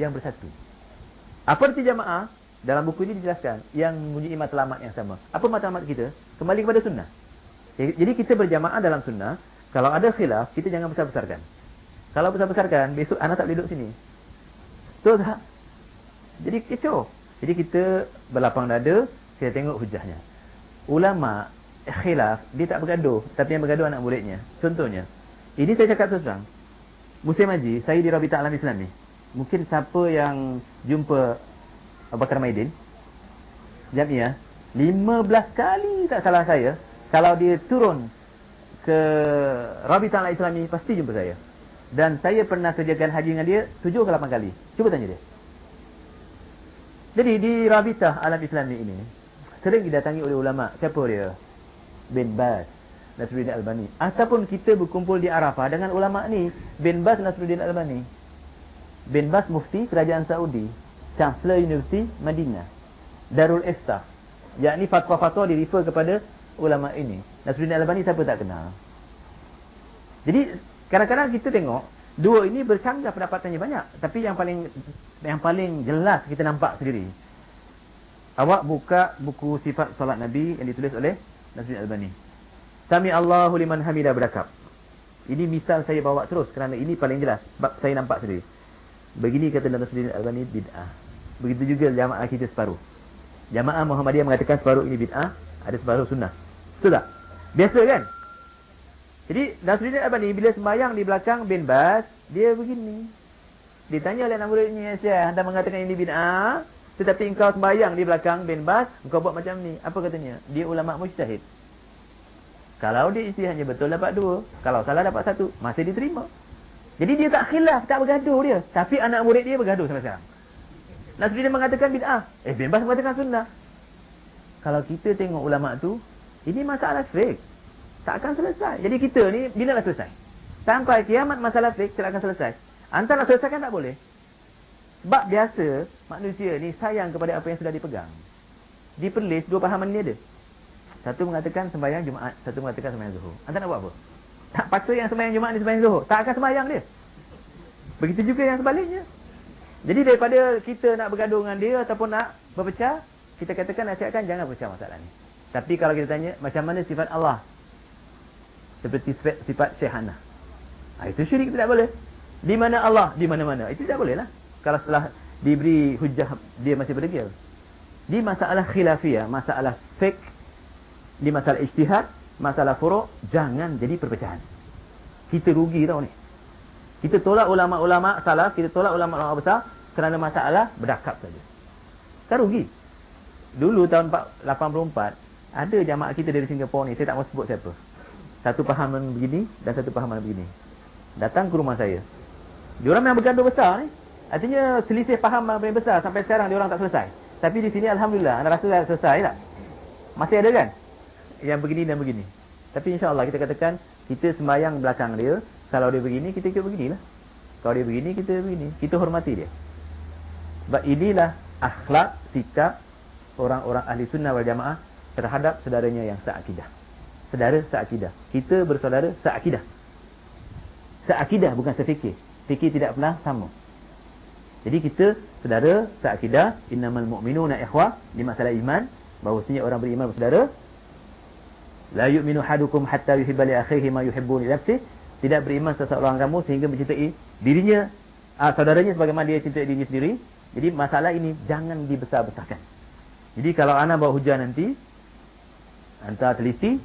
yang bersatu. Apa arti jamaah? Dalam buku ini dijelaskan yang mempunyai matlamat yang sama. Apa matlamat kita? Kembali kepada sunnah. Jadi kita berjamaah dalam sunnah, kalau ada khilaf, kita jangan besar-besarkan. Kalau besar-besarkan, besok anak tak boleh duduk sini. Betul tak? Jadi kecoh. Jadi kita berlapang dada, kita tengok hujahnya. Ulama khilaf, dia tak bergaduh, tapi yang bergaduh anak muridnya. Contohnya, ini saya cakap terus terang. Musim haji, saya di Rabita Alam Islam ni. Mungkin siapa yang jumpa Abu Bakar Maidin, Jamiah, 15 kali tak salah saya, kalau dia turun ke Rabita Alam Islam ni, pasti jumpa saya. Dan saya pernah kerjakan haji dengan dia 7 ke 8 kali. Cuba tanya dia. Jadi di Rabitah Alam Islami ini sering didatangi oleh ulama. Siapa dia? Bin Bas, Nasruddin Albani. Ataupun kita berkumpul di Arafah dengan ulama ni, Bin Bas Nasruddin Albani. Bin Bas mufti kerajaan Saudi, Chancellor University Madinah, Darul Iftah. Yakni fatwa-fatwa di refer kepada ulama ini. Nasruddin Albani siapa tak kenal? Jadi kadang-kadang kita tengok Dua ini bercanggah pendapatannya banyak. Tapi yang paling yang paling jelas kita nampak sendiri. Awak buka buku sifat solat Nabi yang ditulis oleh Nasruddin Albani. Sami Allahu liman hamidah berakab. Ini misal saya bawa terus kerana ini paling jelas. Sebab saya nampak sendiri. Begini kata Nasruddin Albani bid'ah. Begitu juga jamaah kita separuh. Jamaah Muhammadiyah mengatakan separuh ini bid'ah. Ada separuh sunnah. Betul tak? Biasa kan? Jadi Nasruddin Albani bila sembahyang di belakang bin Bas, dia begini. Ditanya oleh anak muridnya, Syekh, anda mengatakan ini bid'ah, tetapi engkau sembahyang di belakang bin Bas, engkau buat macam ni. Apa katanya? Dia ulama mujtahid. Kalau dia istihadnya betul dapat dua. Kalau salah dapat satu. Masih diterima. Jadi dia tak khilaf, tak bergaduh dia. Tapi anak murid dia bergaduh sampai sekarang. Nasruddin mengatakan bid'ah. Eh, bebas mengatakan sunnah. Kalau kita tengok ulama tu, ini masalah fake. Tak akan selesai. Jadi kita ni, bila nak selesai? Sampai kiamat masalah fake, tidak akan selesai. Antara selesaikan tak boleh. Sebab biasa, manusia ni sayang kepada apa yang sudah dipegang. Di perlis, dua pahaman ni ada. Satu mengatakan sembahyang Jumaat, satu mengatakan sembahyang Zuhur. Anda nak buat apa? Tak paksa yang sembahyang Jumaat ni sembahyang Zuhur. Tak akan sembahyang dia. Begitu juga yang sebaliknya. Jadi daripada kita nak bergaduh dengan dia ataupun nak berpecah, kita katakan nasihatkan jangan berpecah masalah ni. Tapi kalau kita tanya macam mana sifat Allah? Seperti sifat, sifat Syekhanah. Ha, itu syirik tidak boleh. Di mana Allah? Di mana-mana. Itu tidak boleh lah. Kalau setelah diberi hujah, dia masih berdegil. Di masalah khilafiyah, masalah fake, di masalah ijtihad, masalah furu' jangan jadi perpecahan. Kita rugi tau ni. Kita tolak ulama-ulama salaf, kita tolak ulama-ulama besar kerana masalah berdakap saja. Kan rugi. Dulu tahun 84 ada jamaah kita dari Singapura ni, saya tak mahu sebut siapa. Satu pahaman begini dan satu pahaman begini. Datang ke rumah saya. Diorang memang bergaduh besar ni. Artinya selisih faham yang besar sampai sekarang diorang tak selesai. Tapi di sini alhamdulillah anda rasa dah selesai tak? Masih ada kan? Yang begini dan begini. Tapi insya-Allah kita katakan kita sembahyang belakang dia, kalau dia begini kita ikut beginilah. Kalau dia begini kita begini. Kita hormati dia. Sebab inilah akhlak, sikap orang-orang ahli sunnah wal jamaah terhadap saudaranya yang seakidah. Saudara seakidah. Kita bersaudara seakidah. Seakidah bukan sefikir. Fikir tidak pernah sama. Jadi kita saudara seakidah innamal mu'minuna ikhwah di masalah iman bahawasanya orang beriman bersaudara la yu'minu hadukum hatta yuhibba li akhihi ma yuhibbu li nafsihi tidak beriman seseorang kamu sehingga mencintai dirinya ah, saudaranya sebagaimana dia cintai dirinya sendiri jadi masalah ini jangan dibesar-besarkan. Jadi kalau anda bawa hujan nanti, anda teliti.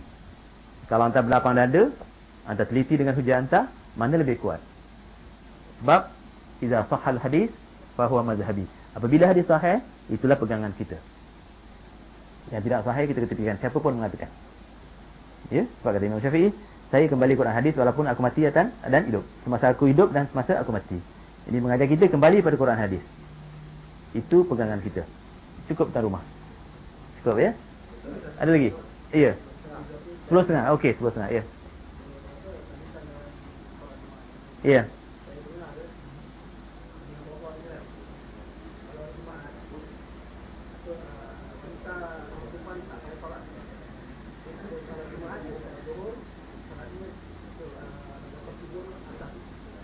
Kalau anda berlapang dada, anda teliti dengan hujan anda, mana lebih kuat? Sebab, Iza sahal hadis, fahuwa mazhabi. Apabila hadis sahih, itulah pegangan kita. Yang tidak sahih, kita ketepikan. Siapa pun mengatakan. Ya, sebab kata Imam Syafi'i, saya kembali Quran hadis walaupun aku mati dan hidup. Semasa aku hidup dan semasa aku mati. Ini mengajar kita kembali pada Quran hadis. Itu pegangan kita. Cukup tuan rumah. Cukup ya? Ada lagi? Iya. Sepuluh setengah. Okey, sepuluh setengah. Ya. Iya.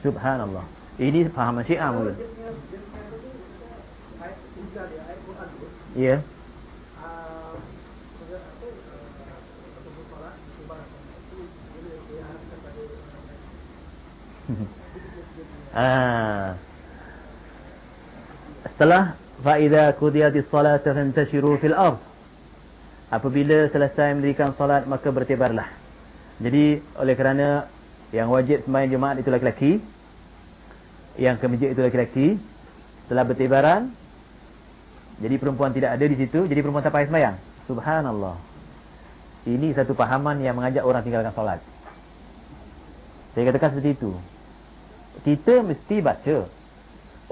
Subhanallah. Ini faham Syiah mungkin. Ya. Ah. Setelah faida qudiyatis salat fantashiru fil ard. Apabila selesai mendirikan solat maka bertebarlah. Jadi oleh kerana yang wajib sembahyang Jumaat itu laki-laki, yang ke masjid itu laki-laki, setelah bertebaran jadi perempuan tidak ada di situ, jadi perempuan tak payah sembahyang. Subhanallah. Ini satu pahaman yang mengajak orang tinggalkan solat. Saya katakan seperti itu. Kita mesti baca.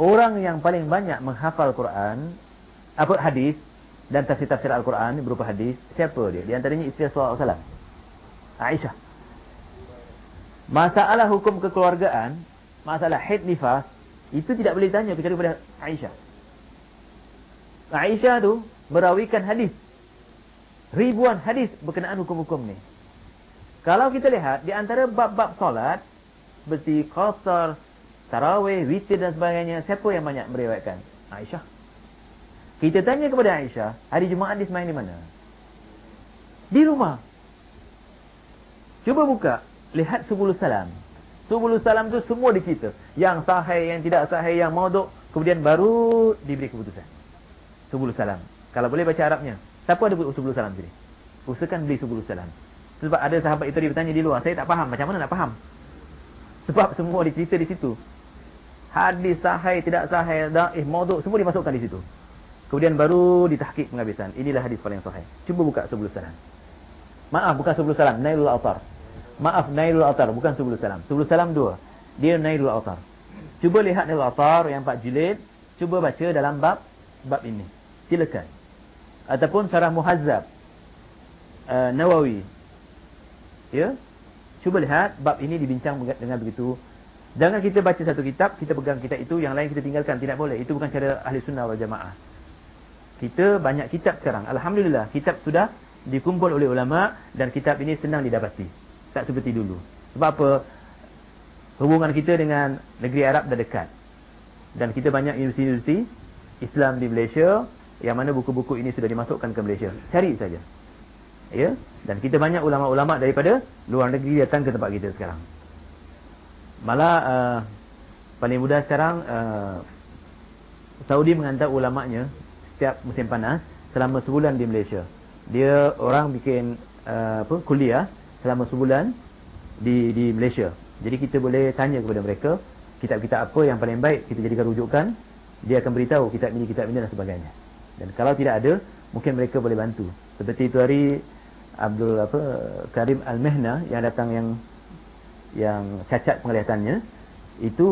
Orang yang paling banyak menghafal Quran, apa hadis dan tafsir-tafsir Al-Quran berupa hadis, siapa dia? Di antaranya isteri Rasulullah SAW. Aisyah. Masalah hukum kekeluargaan, masalah haid nifas, itu tidak boleh tanya kecuali kepada Aisyah. Aisyah tu merawikan hadis. Ribuan hadis berkenaan hukum-hukum ni. Kalau kita lihat di antara bab-bab solat seperti qasar, tarawih, witir dan sebagainya, siapa yang banyak meriwayatkan? Aisyah. Kita tanya kepada Aisyah, hari Jumaat dia sembahyang di mana? Di rumah. Cuba buka, lihat sebulu salam. Sebulu salam tu semua dicerita. Yang sahih, yang tidak sahih, yang mauduk, kemudian baru diberi keputusan. Subul Salam. Kalau boleh baca Arabnya. Siapa ada Subul Salam sini? Usahakan beli Subul Salam. Sebab ada sahabat itu dia bertanya di luar. Saya tak faham. Macam mana nak faham? Sebab semua dicerita di situ. Hadis sahih, tidak sahih, da'ih, mauduk. Semua dimasukkan di situ. Kemudian baru ditahkik penghabisan. Inilah hadis paling sahih. Cuba buka Subul Salam. Maaf bukan sebelum salam, Nailul Autar. Maaf Nailul Autar bukan sebelum salam. Sebelum salam dua. Dia Nailul Autar. Cuba lihat Nailul Autar yang 4 jilid, cuba baca dalam bab bab ini. Silakan. Ataupun Syarah Muhazzab uh, Nawawi. Ya? Cuba lihat bab ini dibincang dengan begitu. Jangan kita baca satu kitab, kita pegang kitab itu, yang lain kita tinggalkan. Tidak boleh. Itu bukan cara ahli sunnah wal jamaah. Kita banyak kitab sekarang. Alhamdulillah, kitab sudah dikumpul oleh ulama dan kitab ini senang didapati. Tak seperti dulu. Sebab apa? Hubungan kita dengan negeri Arab dah dekat. Dan kita banyak universiti-universiti Islam di Malaysia yang mana buku-buku ini sudah dimasukkan ke Malaysia. Cari saja. Ya? Dan kita banyak ulama-ulama daripada luar negeri datang ke tempat kita sekarang. Malah uh, paling mudah sekarang uh, Saudi menghantar ulamanya setiap musim panas selama sebulan di Malaysia. Dia orang bikin uh, apa kuliah selama sebulan di di Malaysia. Jadi kita boleh tanya kepada mereka kitab-kitab apa yang paling baik kita jadikan rujukan. Dia akan beritahu kitab ini, kitab ini dan sebagainya. Dan kalau tidak ada, mungkin mereka boleh bantu. Seperti itu hari Abdul apa Karim Al-Mehna yang datang yang yang cacat penglihatannya itu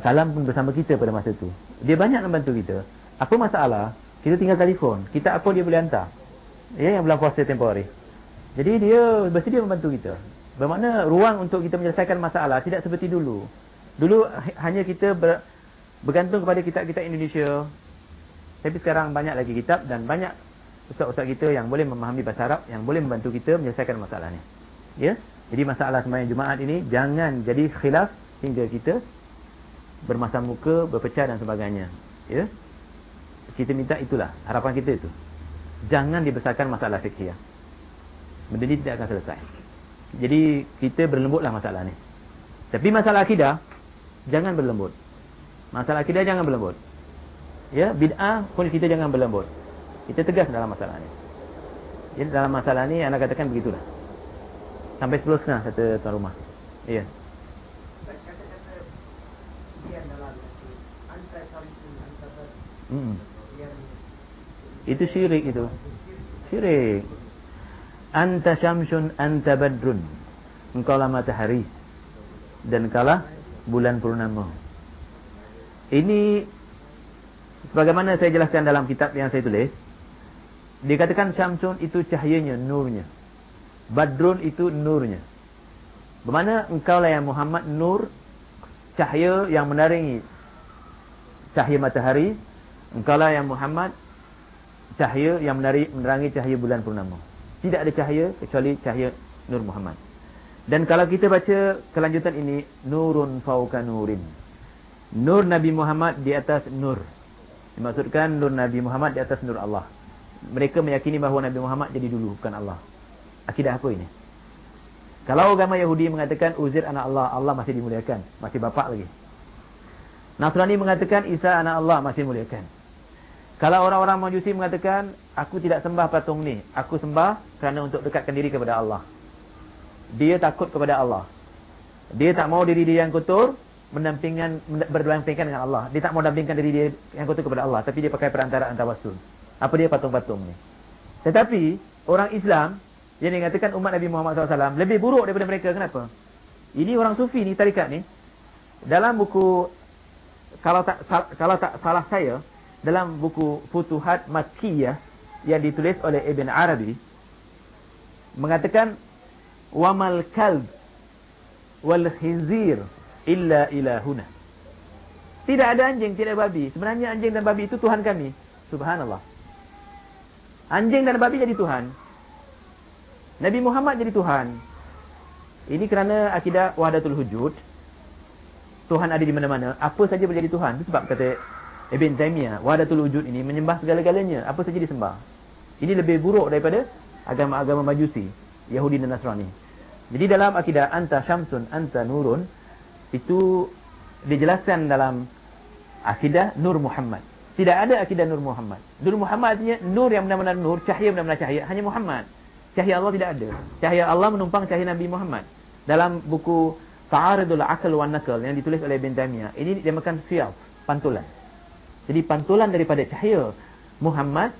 salam pun bersama kita pada masa itu. Dia banyak membantu kita. Apa masalah? Kita tinggal telefon. Kita apa dia boleh hantar. Ya yang bulan puasa temporary. Jadi dia bersedia membantu kita. Bermakna ruang untuk kita menyelesaikan masalah tidak seperti dulu. Dulu hanya kita ber, bergantung kepada kitab-kitab Indonesia. Tapi sekarang banyak lagi kitab dan banyak ustaz-ustaz kita yang boleh memahami bahasa Arab yang boleh membantu kita menyelesaikan masalahnya. Ya? Jadi masalah sembahyang Jumaat ini jangan jadi khilaf hingga kita bermasa muka, berpecah dan sebagainya. Ya. Kita minta itulah harapan kita itu. Jangan dibesarkan masalah fikih. Benda ini tidak akan selesai. Jadi kita berlembutlah masalah ni. Tapi masalah akidah jangan berlembut. Masalah akidah jangan berlembut. Ya, bid'ah pun kita jangan berlembut. Kita tegas dalam masalah ni. Jadi dalam masalah ni anda katakan begitulah. Sampai 10 setengah kata tuan rumah. Iya. Hmm. Itu syirik itu. Syirik. Anta syamsun anta badrun. Engkau lah matahari dan kalah bulan purnama. Ini sebagaimana saya jelaskan dalam kitab yang saya tulis. Dikatakan syamsun itu cahayanya, nurnya. Badrun itu nurnya. Bermana engkau lah yang Muhammad nur cahaya yang menaringi cahaya matahari. Engkau lah yang Muhammad cahaya yang menerangi cahaya bulan purnama. Tidak ada cahaya kecuali cahaya nur Muhammad. Dan kalau kita baca kelanjutan ini nurun fauka nurin. Nur Nabi Muhammad di atas nur. Dimaksudkan nur Nabi Muhammad di atas nur Allah. Mereka meyakini bahawa Nabi Muhammad jadi dulu bukan Allah. Akidah apa ini? Kalau agama Yahudi mengatakan Uzair anak Allah, Allah masih dimuliakan, masih bapa lagi. Nasrani mengatakan Isa anak Allah masih dimuliakan. Kalau orang-orang Majusi mengatakan aku tidak sembah patung ni, aku sembah kerana untuk dekatkan diri kepada Allah. Dia takut kepada Allah. Dia tak mau diri dia yang kotor mendampingkan berdampingan dengan Allah. Dia tak mau dampingkan diri dia yang kotor kepada Allah, tapi dia pakai perantaraan tawassul. Apa dia patung-patung ni? Tetapi orang Islam yang mengatakan umat Nabi Muhammad SAW lebih buruk daripada mereka. Kenapa? Ini orang sufi ni, tarikat ni. Dalam buku, kalau tak kalau tak salah saya, dalam buku Futuhat Makkiyah yang ditulis oleh Ibn Arabi mengatakan wamal kalb wal khinzir illa ilahuna. Tidak ada anjing tidak ada babi. Sebenarnya anjing dan babi itu tuhan kami. Subhanallah. Anjing dan babi jadi tuhan. Nabi Muhammad jadi tuhan. Ini kerana akidah wahdatul wujud. Tuhan ada di mana-mana. Apa saja boleh jadi tuhan? Itu sebab kata Ibn Taymiyah. Wahdatul wujud ini menyembah segala-galanya. Apa saja disembah. Ini lebih buruk daripada agama-agama majusi. Yahudi dan Nasrani. Jadi dalam akidah anta syamsun, anta nurun. Itu dijelaskan dalam akidah Nur Muhammad. Tidak ada akidah Nur Muhammad. Nur Muhammad artinya nur yang benar-benar nur. Cahaya benar-benar cahaya. Hanya Muhammad. Cahaya Allah tidak ada. Cahaya Allah menumpang cahaya Nabi Muhammad. Dalam buku Ta'aridul Akal wa Nakal yang ditulis oleh Ibn Taymiyah. Ini dinamakan field, pantulan. Jadi pantulan daripada cahaya Muhammad,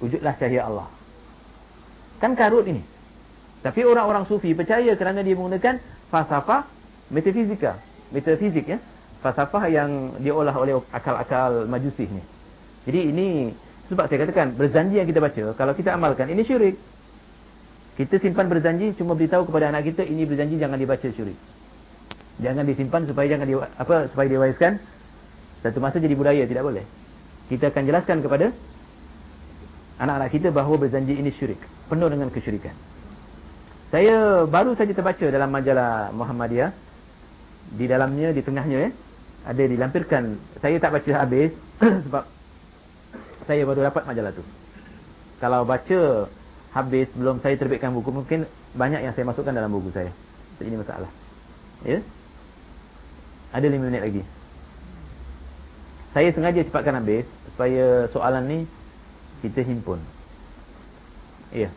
wujudlah cahaya Allah. Kan karut ini. Tapi orang-orang sufi percaya kerana dia menggunakan falsafah metafizika. Metafizik ya. Falsafah yang diolah oleh akal-akal majusi ni. Jadi ini sebab saya katakan berjanji yang kita baca kalau kita amalkan ini syirik. Kita simpan berjanji cuma beritahu kepada anak kita ini berjanji jangan dibaca syirik. Jangan disimpan supaya jangan di, apa supaya diwariskan satu masa jadi budaya tidak boleh. Kita akan jelaskan kepada anak-anak kita bahawa berjanji ini syirik, penuh dengan kesyirikan. Saya baru saja terbaca dalam majalah Muhammadiyah di dalamnya di tengahnya eh ada dilampirkan saya tak baca habis sebab saya baru dapat majalah tu. Kalau baca habis belum saya terbitkan buku mungkin banyak yang saya masukkan dalam buku saya. Tak ini masalah. Ya. Ada 5 minit lagi. Saya sengaja cepatkan habis supaya soalan ni kita himpun. Ya.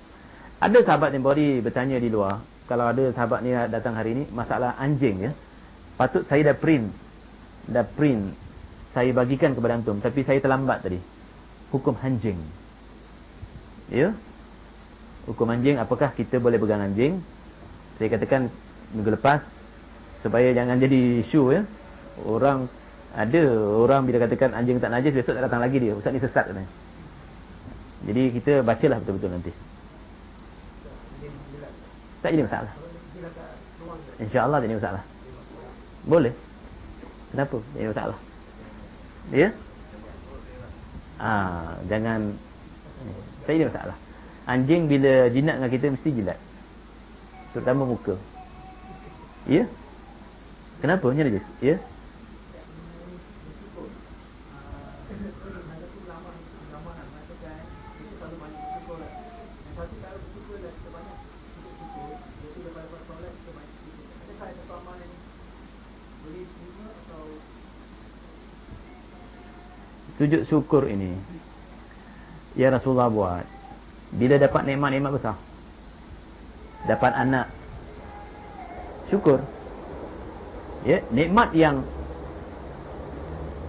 Ada sahabat yang baru bertanya di luar, kalau ada sahabat ni datang hari ni masalah anjing ya. Patut saya dah print dah print saya bagikan kepada antum tapi saya terlambat tadi hukum anjing. Ya. Hukum anjing apakah kita boleh pegang anjing? Saya katakan minggu lepas supaya jangan jadi isu ya. Orang ada orang bila katakan anjing tak najis besok tak datang lagi dia. Ustaz ni sesat katanya. Jadi kita bacalah betul-betul nanti. Tak jadi masalah. Insya-Allah tak jadi masalah. Boleh. Kenapa? Tak jadi masalah. Ya? Ah, jangan saya ada masalah. Anjing bila jinak dengan kita mesti jilat. Terutama muka. Ya? Kenapa? Nya dia. Ya? Sujud syukur ini. Ya Rasulullah buat. Bila dapat nikmat-nikmat besar? Dapat anak. Syukur. Ya nikmat yang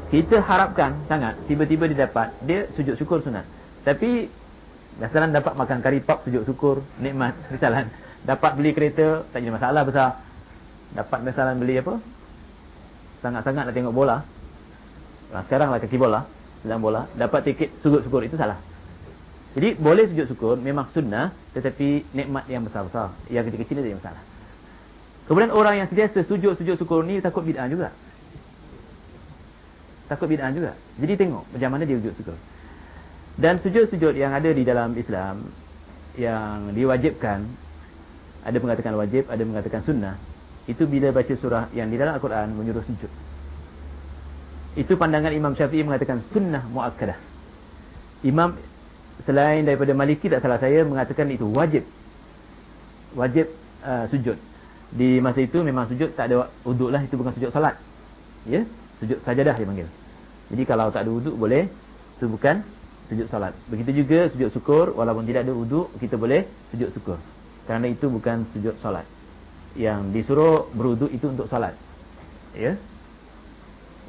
kita harapkan sangat tiba-tiba dia dapat dia sujud syukur sunat. Tapi misalnya dapat makan kari pap sujud syukur nikmat misalnya dapat beli kereta tak jadi masalah besar. Dapat misalnya beli apa? Sangat-sangat nak tengok bola. Nah, sekarang lah kaki bola dalam bola dapat tiket sujud syukur itu salah. Jadi boleh sujud syukur memang sunnah tetapi nikmat yang besar-besar yang kecil-kecil itu yang salah. Kemudian orang yang sentiasa sujud-sujud syukur ni takut bid'ah juga. Takut bid'ah juga. Jadi tengok macam mana dia sujud syukur. Dan sujud-sujud yang ada di dalam Islam yang diwajibkan ada mengatakan wajib, ada mengatakan sunnah. Itu bila baca surah yang di dalam Al-Quran menyuruh sujud. Itu pandangan Imam Syafi'i mengatakan sunnah muakkadah. Imam selain daripada Maliki tak salah saya mengatakan itu wajib. Wajib uh, sujud. Di masa itu memang sujud tak ada wuduk lah itu bukan sujud salat. Ya, sujud sajadah dia panggil. Jadi kalau tak ada wuduk boleh itu bukan sujud salat. Begitu juga sujud syukur walaupun tidak ada wuduk kita boleh sujud syukur. Kerana itu bukan sujud salat. Yang disuruh berwuduk itu untuk salat. Ya.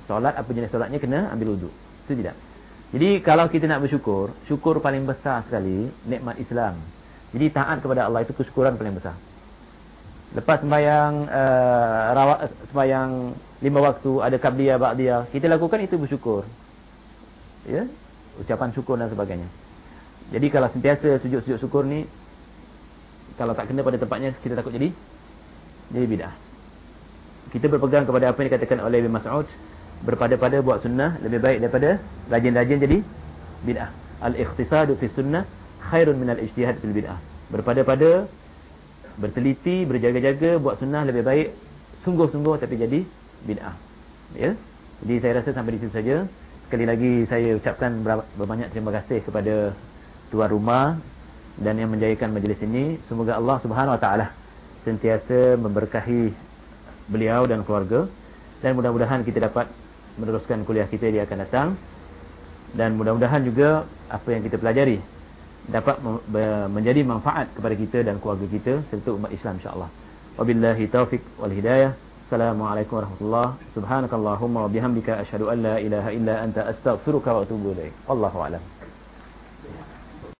Solat apa jenis solatnya kena ambil wuduk. Itu tidak. Jadi kalau kita nak bersyukur, syukur paling besar sekali nikmat Islam. Jadi taat kepada Allah itu kesyukuran paling besar. Lepas sembahyang uh, rawat sembahyang lima waktu ada qabliyah ba'diyah, kita lakukan itu bersyukur. Ya? Ucapan syukur dan sebagainya. Jadi kalau sentiasa sujud-sujud syukur ni kalau tak kena pada tempatnya kita takut jadi jadi bidah. Kita berpegang kepada apa yang dikatakan oleh Ibn Mas'ud berpada-pada buat sunnah lebih baik daripada rajin-rajin jadi bid'ah. Al-ikhtisadu fi sunnah khairun min al-ijtihad fil bid'ah. Berpada-pada berteliti, berjaga-jaga buat sunnah lebih baik sungguh-sungguh tapi jadi bid'ah. Ya. Jadi saya rasa sampai di situ saja. Sekali lagi saya ucapkan berbanyak terima kasih kepada tuan rumah dan yang menjayakan majlis ini. Semoga Allah Subhanahu Wa Taala sentiasa memberkahi beliau dan keluarga dan mudah-mudahan kita dapat meneruskan kuliah kita dia akan datang dan mudah-mudahan juga apa yang kita pelajari dapat menjadi manfaat kepada kita dan keluarga kita serta umat Islam insya-Allah. Wabillahi taufik wal hidayah. Assalamualaikum warahmatullahi. Subhanakallahumma wa bihamdika asyhadu an la ilaha illa anta astaghfiruka wa atubu ilaik. Wallahu a'lam.